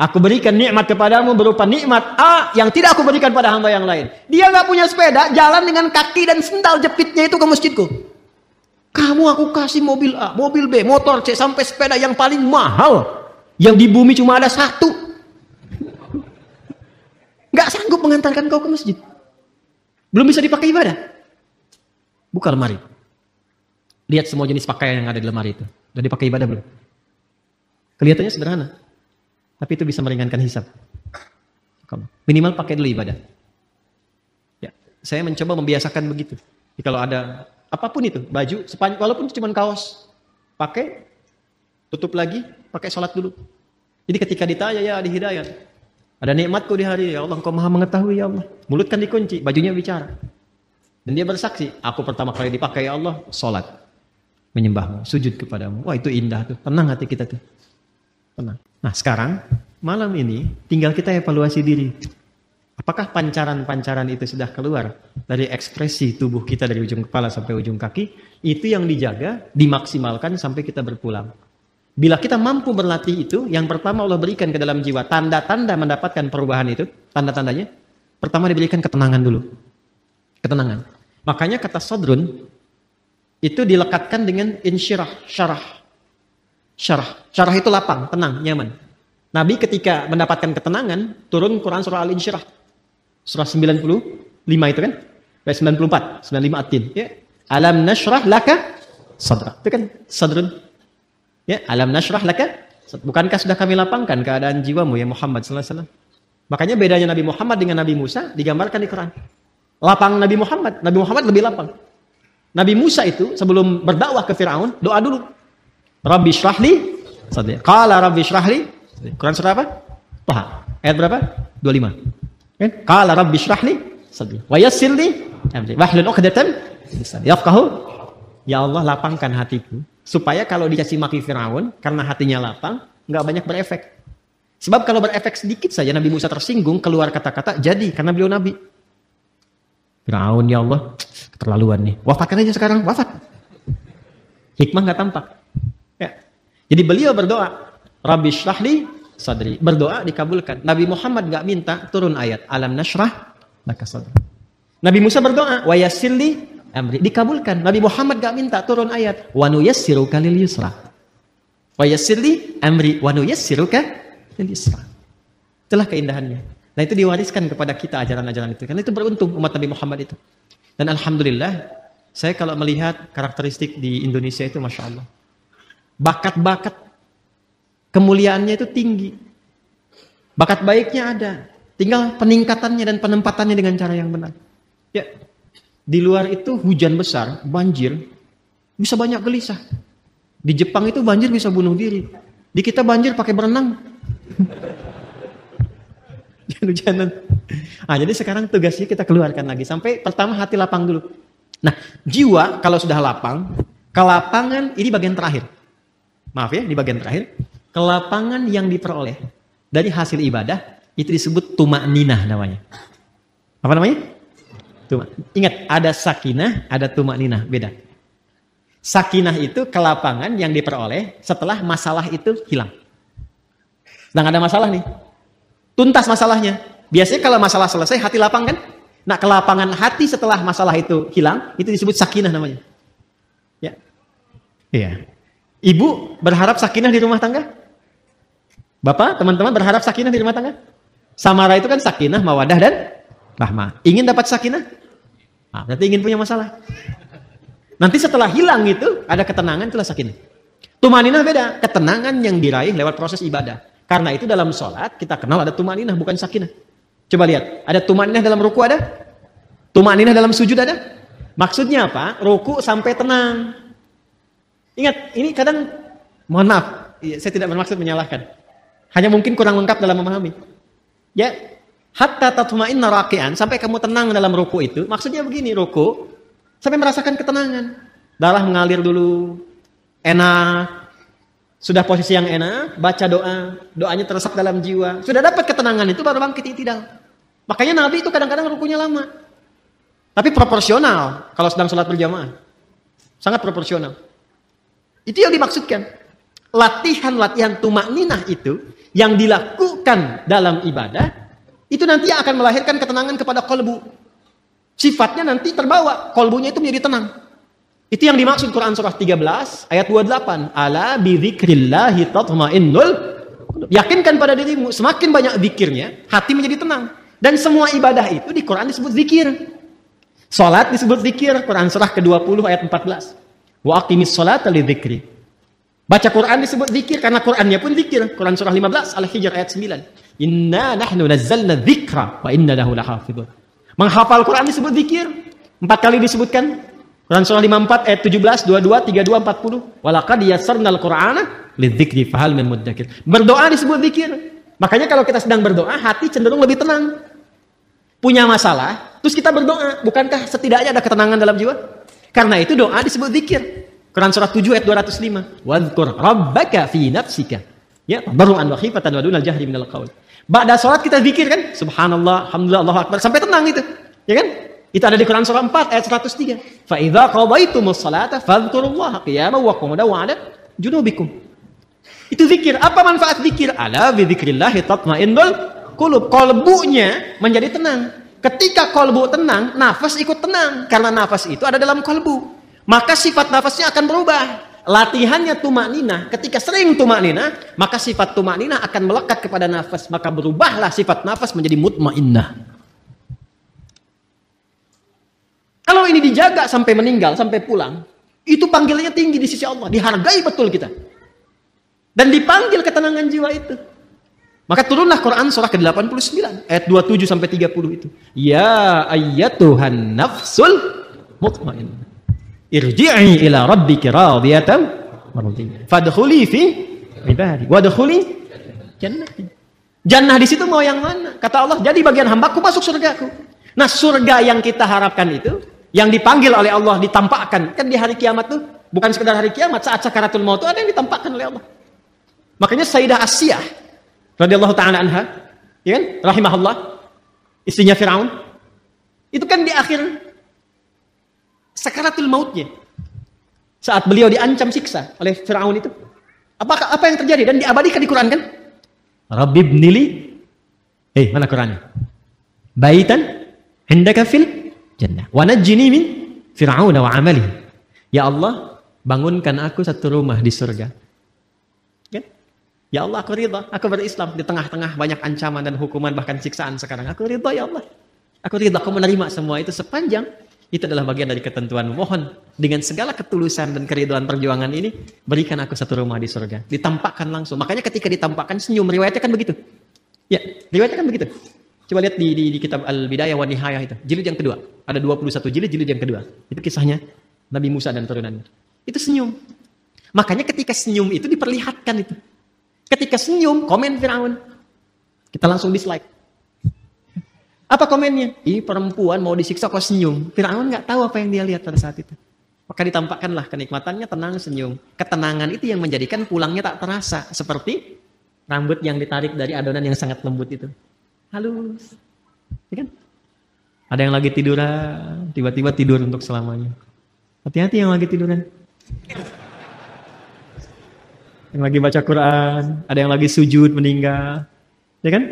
Aku berikan nikmat kepadamu berupa nikmat A yang tidak aku berikan pada hamba yang lain. Dia nggak punya sepeda, jalan dengan kaki dan sendal jepitnya itu ke masjidku. Kamu aku kasih mobil A, mobil B, motor C, sampai sepeda yang paling mahal. Yang di bumi cuma ada satu. Gak sanggup mengantarkan kau ke masjid. Belum bisa dipakai ibadah. Buka lemari. Lihat semua jenis pakaian yang ada di lemari itu. Udah dipakai ibadah belum? Kelihatannya sederhana. Tapi itu bisa meringankan hisap. Minimal pakai dulu ibadah. Ya, saya mencoba membiasakan begitu. Jadi kalau ada Apa pun itu, baju, sepanjang, walaupun cuma kaos. Pakai, tutup lagi, pakai sholat dulu. Jadi ketika ditanya ya di hidayat. Ada nikmatku di hari, ya Allah engkau maha mengetahui ya Allah. Mulut kan dikunci, bajunya bicara. Dan dia bersaksi, aku pertama kali dipakai ya Allah, sholat. Menyembahmu, sujud kepadamu. Wah itu indah tuh, tenang hati kita tuh. Tenang. Nah sekarang, malam ini tinggal kita evaluasi diri. Apakah pancaran-pancaran itu sudah keluar dari ekspresi tubuh kita dari ujung kepala sampai ujung kaki? Itu yang dijaga, dimaksimalkan sampai kita berpulang. Bila kita mampu berlatih itu, yang pertama Allah berikan ke dalam jiwa tanda-tanda mendapatkan perubahan itu, tanda-tandanya. Pertama diberikan ketenangan dulu. Ketenangan. Makanya kata sodrun itu dilekatkan dengan insyirah, syarah. Syarah. Syarah itu lapang, tenang, nyaman. Nabi ketika mendapatkan ketenangan, turun Quran surah Al-Insyirah. Surah 95 itu kan? Ayat 94, 95 atin. Ya. Alam nashrah laka sadra. Itu kan sadrun. Ya, alam nashrah laka Bukankah sudah kami lapangkan keadaan jiwamu ya Muhammad sallallahu alaihi? Makanya bedanya Nabi Muhammad dengan Nabi Musa digambarkan di Quran. Lapang Nabi Muhammad, Nabi Muhammad lebih lapang. Nabi Musa itu sebelum berdakwah ke Firaun, doa dulu. Rabbi syrahli sadri. Qala rabbi syrahli. Quran surah apa? Toha. Ayat berapa? 25. Kan? Qala rabbi syrahli sadri wa yassir li amri wahlul 'uqdatam yafqahu Ya Allah lapangkan hatiku supaya kalau dikasih maki Firaun karena hatinya lapang nggak banyak berefek. Sebab kalau berefek sedikit saja Nabi Musa tersinggung keluar kata-kata jadi karena beliau nabi. Firaun ya Allah keterlaluan nih. Wafatkan aja sekarang, wafat. Hikmah nggak tampak. Jadi beliau berdoa, Rabbi syrahli sadri. Berdoa dikabulkan. Nabi Muhammad gak minta turun ayat. Alam nashrah laka sadri. Nabi Musa berdoa. Wa yassirli amri. Dikabulkan. Nabi Muhammad gak minta turun ayat. Wa nuyassiruka lil yusra. Wa yassirli amri. Wa nuyassiruka lil yusra. Itulah keindahannya. Nah itu diwariskan kepada kita ajaran-ajaran itu. Karena itu beruntung umat Nabi Muhammad itu. Dan Alhamdulillah, saya kalau melihat karakteristik di Indonesia itu Masya Allah. Bakat-bakat Kemuliaannya itu tinggi. Bakat baiknya ada. Tinggal peningkatannya dan penempatannya dengan cara yang benar. Ya, di luar itu hujan besar, banjir, bisa banyak gelisah. Di Jepang itu banjir bisa bunuh diri. Di kita banjir pakai berenang. Hujanan. Nah, jadi sekarang tugasnya kita keluarkan lagi. Sampai pertama hati lapang dulu. Nah, jiwa kalau sudah lapang, kelapangan ini bagian terakhir. Maaf ya, di bagian terakhir kelapangan yang diperoleh dari hasil ibadah itu disebut tumak ninah namanya. Apa namanya? Tuma. Ingat, ada sakinah, ada tumak ninah, beda. Sakinah itu kelapangan yang diperoleh setelah masalah itu hilang. Sedang ada masalah nih. Tuntas masalahnya. Biasanya kalau masalah selesai hati lapang kan? Nah, kelapangan hati setelah masalah itu hilang, itu disebut sakinah namanya. Ya. Iya. Ibu berharap sakinah di rumah tangga? Bapak, teman-teman berharap sakinah di rumah tangga? Samara itu kan sakinah, mawadah dan rahmah. Ingin dapat sakinah? Nah, berarti ingin punya masalah. Nanti setelah hilang itu, ada ketenangan, itulah sakinah. Tumaninah beda, ketenangan yang diraih lewat proses ibadah. Karena itu dalam sholat kita kenal ada tumaninah bukan sakinah. Coba lihat, ada tumaninah dalam ruku ada? Tumaninah dalam sujud ada? Maksudnya apa? Ruku sampai tenang. Ingat, ini kadang mohon maaf, iya, saya tidak bermaksud menyalahkan. Hanya mungkin kurang lengkap dalam memahami. Ya, hatta tatma'inna raki'an sampai kamu tenang dalam ruku itu. Maksudnya begini, ruku sampai merasakan ketenangan. Darah mengalir dulu, enak, sudah posisi yang enak, baca doa, doanya teresap dalam jiwa. Sudah dapat ketenangan itu baru bangkit tidak. Makanya Nabi itu kadang-kadang rukunya lama. Tapi proporsional kalau sedang sholat berjamaah. Sangat proporsional. Itu yang dimaksudkan. Latihan-latihan tumak ninah itu yang dilakukan dalam ibadah itu nanti akan melahirkan ketenangan kepada kolbu. Sifatnya nanti terbawa, kolbunya itu menjadi tenang. Itu yang dimaksud Quran surah 13 ayat 28. Ala bidzikrillahi tatmainnul Yakinkan pada dirimu, semakin banyak zikirnya, hati menjadi tenang. Dan semua ibadah itu di Quran disebut zikir. Salat disebut zikir, Quran surah ke-20 ayat 14. Wa aqimis salata li. Baca Quran disebut zikir karena Qurannya pun zikir. Quran surah 15 Al-Hijr ayat 9. Inna nahnu nazzalna dzikra wa inna lahu lahafidhun. Menghafal Quran disebut zikir. Empat kali disebutkan Quran surah 54 ayat 17, 22, 32, 40. Walaqad yassarnal Qur'ana lidzikri fahal min mudzakir. Berdoa disebut zikir. Makanya kalau kita sedang berdoa, hati cenderung lebih tenang. Punya masalah, terus kita berdoa. Bukankah setidaknya ada ketenangan dalam jiwa? Karena itu doa disebut zikir. Quran surah 7 ayat 205. Wadhkur rabbaka fi nafsika. Ya, tabarru'an wa khifatan wa dunal jahri minal qaul. Ba'da salat kita zikir kan? Subhanallah, alhamdulillah, Allahu akbar sampai tenang itu. Ya kan? Itu ada di Quran surah 4 ayat 103. Fa idza qadaytumus salata fadhkurullaha qiyaman wa qu'udan wa 'ala junubikum. Itu zikir. Apa manfaat zikir? Ala bi dzikrillah tatmainnul qulub. Kolbunya menjadi tenang. Ketika kolbu tenang, nafas ikut tenang. Karena nafas itu ada dalam kolbu. Maka sifat nafasnya akan berubah. Latihannya tumak nina. Ketika sering tumak nina, maka sifat tumak nina akan melekat kepada nafas. Maka berubahlah sifat nafas menjadi mutmainnah. Kalau ini dijaga sampai meninggal, sampai pulang, itu panggilannya tinggi di sisi Allah, dihargai betul kita. Dan dipanggil ketenangan jiwa itu. Maka turunlah Quran surah ke-89 ayat 27 sampai 30 itu. Ya ayyatuhan nafsul mutmainnah. Irji'i ila rabbiki radiyatan mardiyah. Fadkhuli fi ibadi wadkhuli jannati. Jannah di situ mau yang mana? Kata Allah, jadi bagian hambaku masuk surgaku. Nah, surga yang kita harapkan itu yang dipanggil oleh Allah ditampakkan kan di hari kiamat tuh bukan sekedar hari kiamat saat sakaratul maut itu ada yang ditampakkan oleh Allah makanya Sayyidah Asiyah radhiyallahu taala anha. Ya kan? Rahimahullah. Istrinya Firaun. Itu kan di akhir sakaratul mautnya. Saat beliau diancam siksa oleh Firaun itu. Apakah apa yang terjadi? Dan diabadikan di Quran kan? Rabbi bnili eh mana Qurannya? Baitan hendaka fil jannah. Wa najjini min Fir'aun wa amali. Ya Allah, bangunkan aku satu rumah di surga. Ya Allah, aku ridha, aku berislam di tengah-tengah banyak ancaman dan hukuman bahkan siksaan sekarang. Aku ridha ya Allah. Aku ridha, aku menerima semua itu sepanjang itu adalah bagian dari ketentuan. Mohon dengan segala ketulusan dan keriduan perjuangan ini, berikan aku satu rumah di surga. Ditampakkan langsung. Makanya ketika ditampakkan senyum, riwayatnya kan begitu. Ya, riwayatnya kan begitu. Coba lihat di, di, di kitab Al-Bidayah wa Nihayah itu. Jilid yang kedua. Ada 21 jilid, jilid yang kedua. Itu kisahnya Nabi Musa dan turunannya. Itu senyum. Makanya ketika senyum itu diperlihatkan itu. Ketika senyum, komen Firaun. Kita langsung dislike. Apa komennya? Ih perempuan mau disiksa kok senyum. Firaun nggak tahu apa yang dia lihat pada saat itu. Maka ditampakkanlah kenikmatannya tenang senyum. Ketenangan itu yang menjadikan pulangnya tak terasa. Seperti rambut yang ditarik dari adonan yang sangat lembut itu halus. Ya kan? Ada yang lagi tiduran, tiba-tiba tidur untuk selamanya. Hati-hati yang lagi tiduran. Yang lagi baca Quran, ada yang lagi sujud meninggal. Ya kan?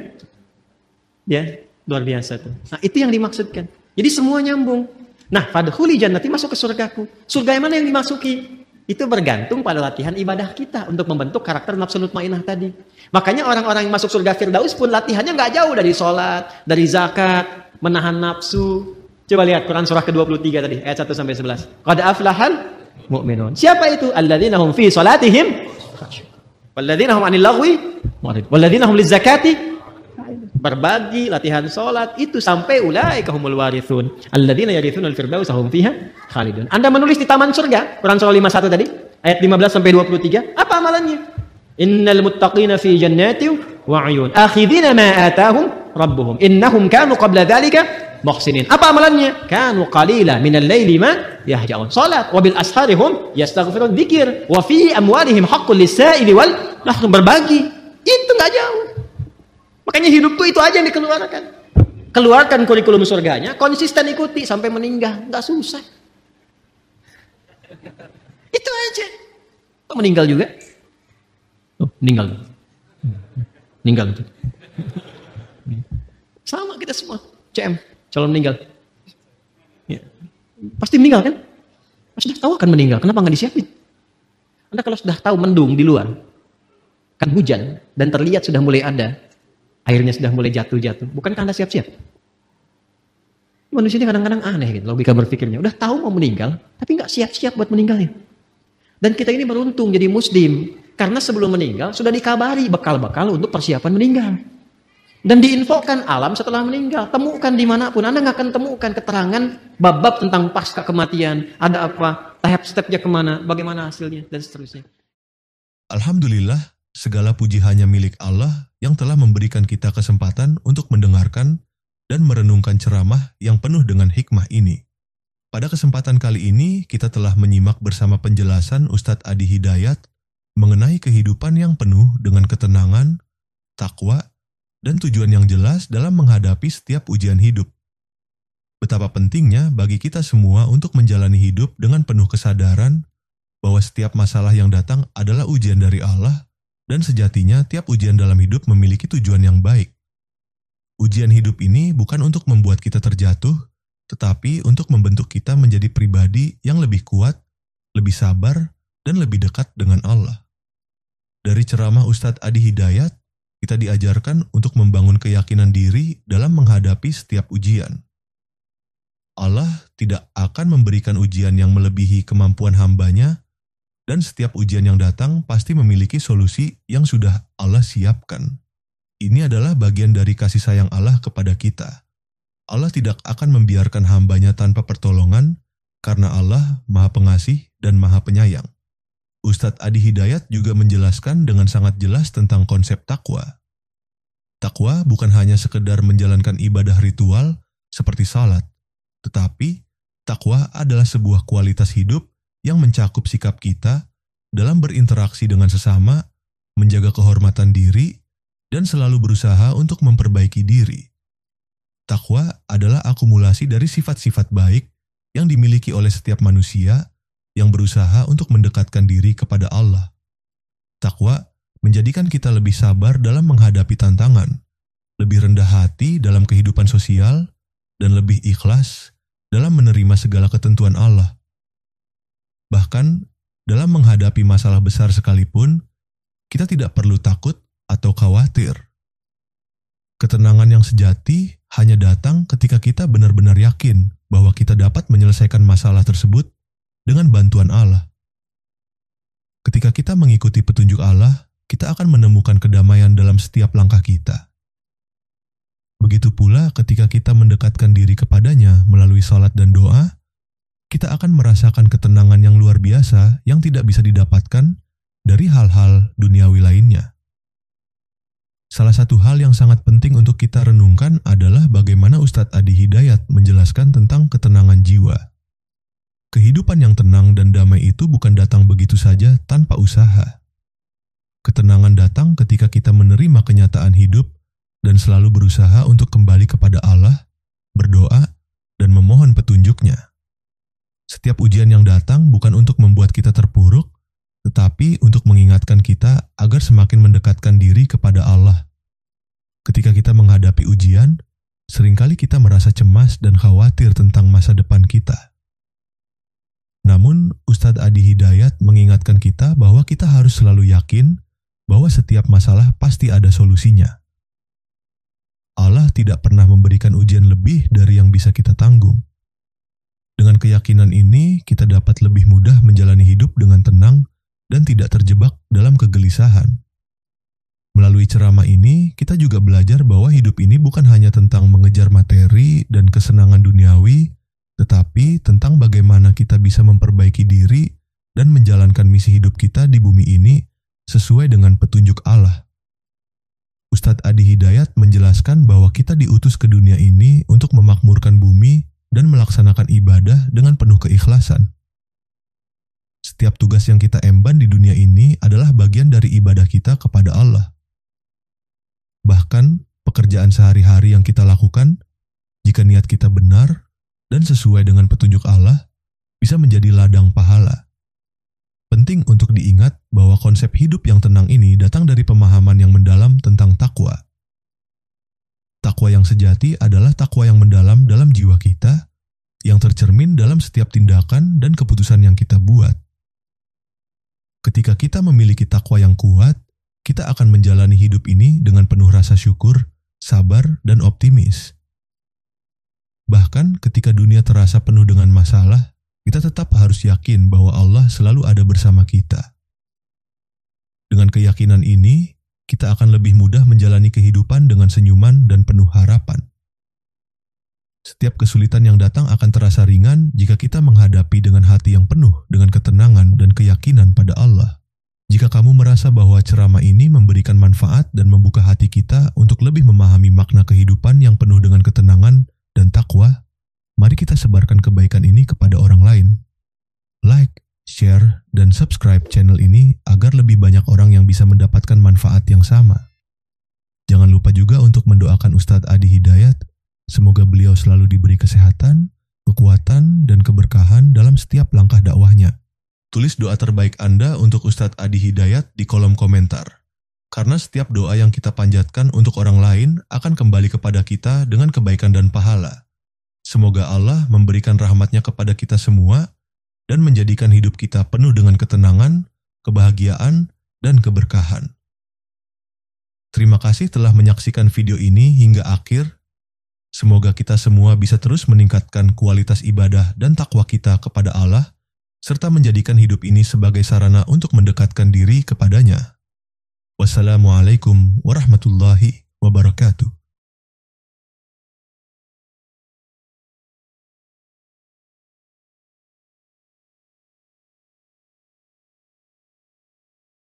Ya, luar biasa tuh. Nah, itu yang dimaksudkan. Jadi semua nyambung. Nah, fadkhuli jannati masuk ke surgaku. Surga yang mana yang dimasuki? Itu bergantung pada latihan ibadah kita untuk membentuk karakter nafsu mutmainah tadi. Makanya orang-orang yang masuk surga Firdaus pun latihannya nggak jauh dari sholat, dari zakat, menahan nafsu. Coba lihat Quran surah ke-23 tadi, ayat 1 sampai 11. Qad aflahal mu'minun. Siapa itu? Alladzina hum fi salatihim Walladzina hum 'anil lagwi Walladzina hum lizakati berbagi, latihan sholat itu sampai ulai kahumul warithun. Alladzina yarithun al-firdaus hum fiha khalidun. Anda menulis di taman surga, Quran surah 51 tadi, ayat 15 sampai 23, apa amalannya? Innal muttaqina fi jannati wa 'uyun, akhidina ma atahum rabbuhum. Innahum kanu qabla dzalika muhsinin. Apa amalannya? Kanu qalila minal laili ma yahja'un. Salat wa bil ashari hum yastaghfirun dzikir wa fi amwalihim haqqul lis-sa'ili wal berbagi. Itu enggak jauh. Makanya hidup tuh itu aja yang dikeluarkan. Keluarkan kurikulum surganya, konsisten ikuti sampai meninggal, nggak susah. Itu aja. Kok meninggal juga? Oh, meninggal. Meninggal itu. Sama kita semua. CM, calon meninggal. Ya. Pasti meninggal kan? Sudah tahu akan meninggal, kenapa nggak disiapin? Anda kalau sudah tahu mendung di luar, kan hujan, dan terlihat sudah mulai ada, airnya sudah mulai jatuh-jatuh. Bukankah Anda siap-siap? Manusia ini kadang-kadang aneh gitu logika berpikirnya. Udah tahu mau meninggal, tapi nggak siap-siap buat meninggalnya. Dan kita ini beruntung jadi muslim. Karena sebelum meninggal sudah dikabari bekal-bekal untuk persiapan meninggal. Dan diinfokan alam setelah meninggal. Temukan di mana pun. Anda nggak akan temukan keterangan bab-bab tentang pasca kematian. Ada apa, tahap stepnya ke mana, bagaimana hasilnya, dan seterusnya. Alhamdulillah, segala puji hanya milik Allah yang telah memberikan kita kesempatan untuk mendengarkan dan merenungkan ceramah yang penuh dengan hikmah ini. Pada kesempatan kali ini, kita telah menyimak bersama penjelasan Ustadz Adi Hidayat mengenai kehidupan yang penuh dengan ketenangan, takwa, dan tujuan yang jelas dalam menghadapi setiap ujian hidup. Betapa pentingnya bagi kita semua untuk menjalani hidup dengan penuh kesadaran bahwa setiap masalah yang datang adalah ujian dari Allah dan sejatinya tiap ujian dalam hidup memiliki tujuan yang baik. Ujian hidup ini bukan untuk membuat kita terjatuh, tetapi untuk membentuk kita menjadi pribadi yang lebih kuat, lebih sabar, dan lebih dekat dengan Allah. Dari ceramah Ustadz Adi Hidayat, kita diajarkan untuk membangun keyakinan diri dalam menghadapi setiap ujian. Allah tidak akan memberikan ujian yang melebihi kemampuan hambanya, dan setiap ujian yang datang pasti memiliki solusi yang sudah Allah siapkan. Ini adalah bagian dari kasih sayang Allah kepada kita. Allah tidak akan membiarkan hambanya tanpa pertolongan, karena Allah maha pengasih dan maha penyayang. Ustadz Adi Hidayat juga menjelaskan dengan sangat jelas tentang konsep takwa. Takwa bukan hanya sekedar menjalankan ibadah ritual seperti salat, tetapi takwa adalah sebuah kualitas hidup yang mencakup sikap kita dalam berinteraksi dengan sesama, menjaga kehormatan diri, dan selalu berusaha untuk memperbaiki diri. Takwa adalah akumulasi dari sifat-sifat baik yang dimiliki oleh setiap manusia yang berusaha untuk mendekatkan diri kepada Allah. Takwa menjadikan kita lebih sabar dalam menghadapi tantangan, lebih rendah hati dalam kehidupan sosial, dan lebih ikhlas dalam menerima segala ketentuan Allah. Bahkan dalam menghadapi masalah besar sekalipun, kita tidak perlu takut atau khawatir. Ketenangan yang sejati hanya datang ketika kita benar-benar yakin bahwa kita dapat menyelesaikan masalah tersebut dengan bantuan Allah. Ketika kita mengikuti petunjuk Allah, kita akan menemukan kedamaian dalam setiap langkah kita. Begitu pula ketika kita mendekatkan diri kepadanya melalui salat dan doa, kita akan merasakan ketenangan yang luar biasa yang tidak bisa didapatkan dari hal-hal duniawi lainnya. Salah satu hal yang sangat penting untuk kita renungkan adalah bagaimana Ustadz Adi Hidayat menjelaskan tentang ketenangan jiwa. Kehidupan yang tenang dan damai itu bukan datang begitu saja tanpa usaha. Ketenangan datang ketika kita menerima kenyataan hidup dan selalu berusaha untuk kembali kepada Allah, berdoa, dan memohon petunjuknya. Setiap ujian yang datang bukan untuk membuat kita terpuruk, tetapi untuk mengingatkan kita agar semakin mendekatkan diri kepada Allah. Ketika kita menghadapi ujian, sering kali kita merasa cemas dan khawatir tentang masa depan kita. Namun, Ustadz Adi Hidayat mengingatkan kita bahwa kita harus selalu yakin bahwa setiap masalah pasti ada solusinya. Allah tidak pernah memberikan ujian lebih dari yang bisa kita tanggung. Dengan keyakinan ini, kita dapat lebih mudah menjalani hidup dengan tenang dan tidak terjebak dalam kegelisahan. Melalui ceramah ini, kita juga belajar bahwa hidup ini bukan hanya tentang mengejar materi dan kesenangan duniawi, tetapi tentang bagaimana kita bisa memperbaiki diri dan menjalankan misi hidup kita di bumi ini sesuai dengan petunjuk Allah. Ustadz Adi Hidayat menjelaskan bahwa kita diutus ke dunia ini untuk memakmurkan bumi dan melaksanakan ibadah dengan penuh keikhlasan. Setiap tugas yang kita emban di dunia ini adalah bagian dari ibadah kita kepada Allah. Bahkan pekerjaan sehari-hari yang kita lakukan, jika niat kita benar dan sesuai dengan petunjuk Allah, bisa menjadi ladang pahala. Penting untuk diingat bahwa konsep hidup yang tenang ini datang dari pemahaman yang mendalam tentang takwa. Takwa yang sejati adalah takwa yang mendalam dalam jiwa kita, yang tercermin dalam setiap tindakan dan keputusan yang kita buat. Ketika kita memiliki takwa yang kuat, kita akan menjalani hidup ini dengan penuh rasa syukur, sabar, dan optimis. Bahkan ketika dunia terasa penuh dengan masalah, kita tetap harus yakin bahwa Allah selalu ada bersama kita. Dengan keyakinan ini, kita akan lebih mudah menjalani kehidupan dengan senyuman dan penuh harapan. Setiap kesulitan yang datang akan terasa ringan jika kita menghadapi dengan hati yang penuh dengan ketenangan dan keyakinan pada Allah. Jika kamu merasa bahwa ceramah ini memberikan manfaat dan membuka hati kita untuk lebih memahami makna kehidupan yang penuh dengan ketenangan dan takwa, mari kita sebarkan kebaikan ini kepada orang lain. Like, share, dan subscribe channel ini agar lebih banyak orang yang bisa mendapatkan manfaat yang sama. Jangan lupa juga untuk mendoakan Ustadz Adi Hidayat. Semoga beliau selalu diberi kesehatan, kekuatan, dan keberkahan dalam setiap langkah dakwahnya. Tulis doa terbaik Anda untuk Ustadz Adi Hidayat di kolom komentar. Karena setiap doa yang kita panjatkan untuk orang lain akan kembali kepada kita dengan kebaikan dan pahala. Semoga Allah memberikan rahmatnya kepada kita semua dan menjadikan hidup kita penuh dengan ketenangan, kebahagiaan, dan keberkahan. Terima kasih telah menyaksikan video ini hingga akhir. Semoga kita semua bisa terus meningkatkan kualitas ibadah dan takwa kita kepada Allah serta menjadikan hidup ini sebagai sarana untuk mendekatkan diri kepadanya. Wassalamualaikum warahmatullahi wabarakatuh.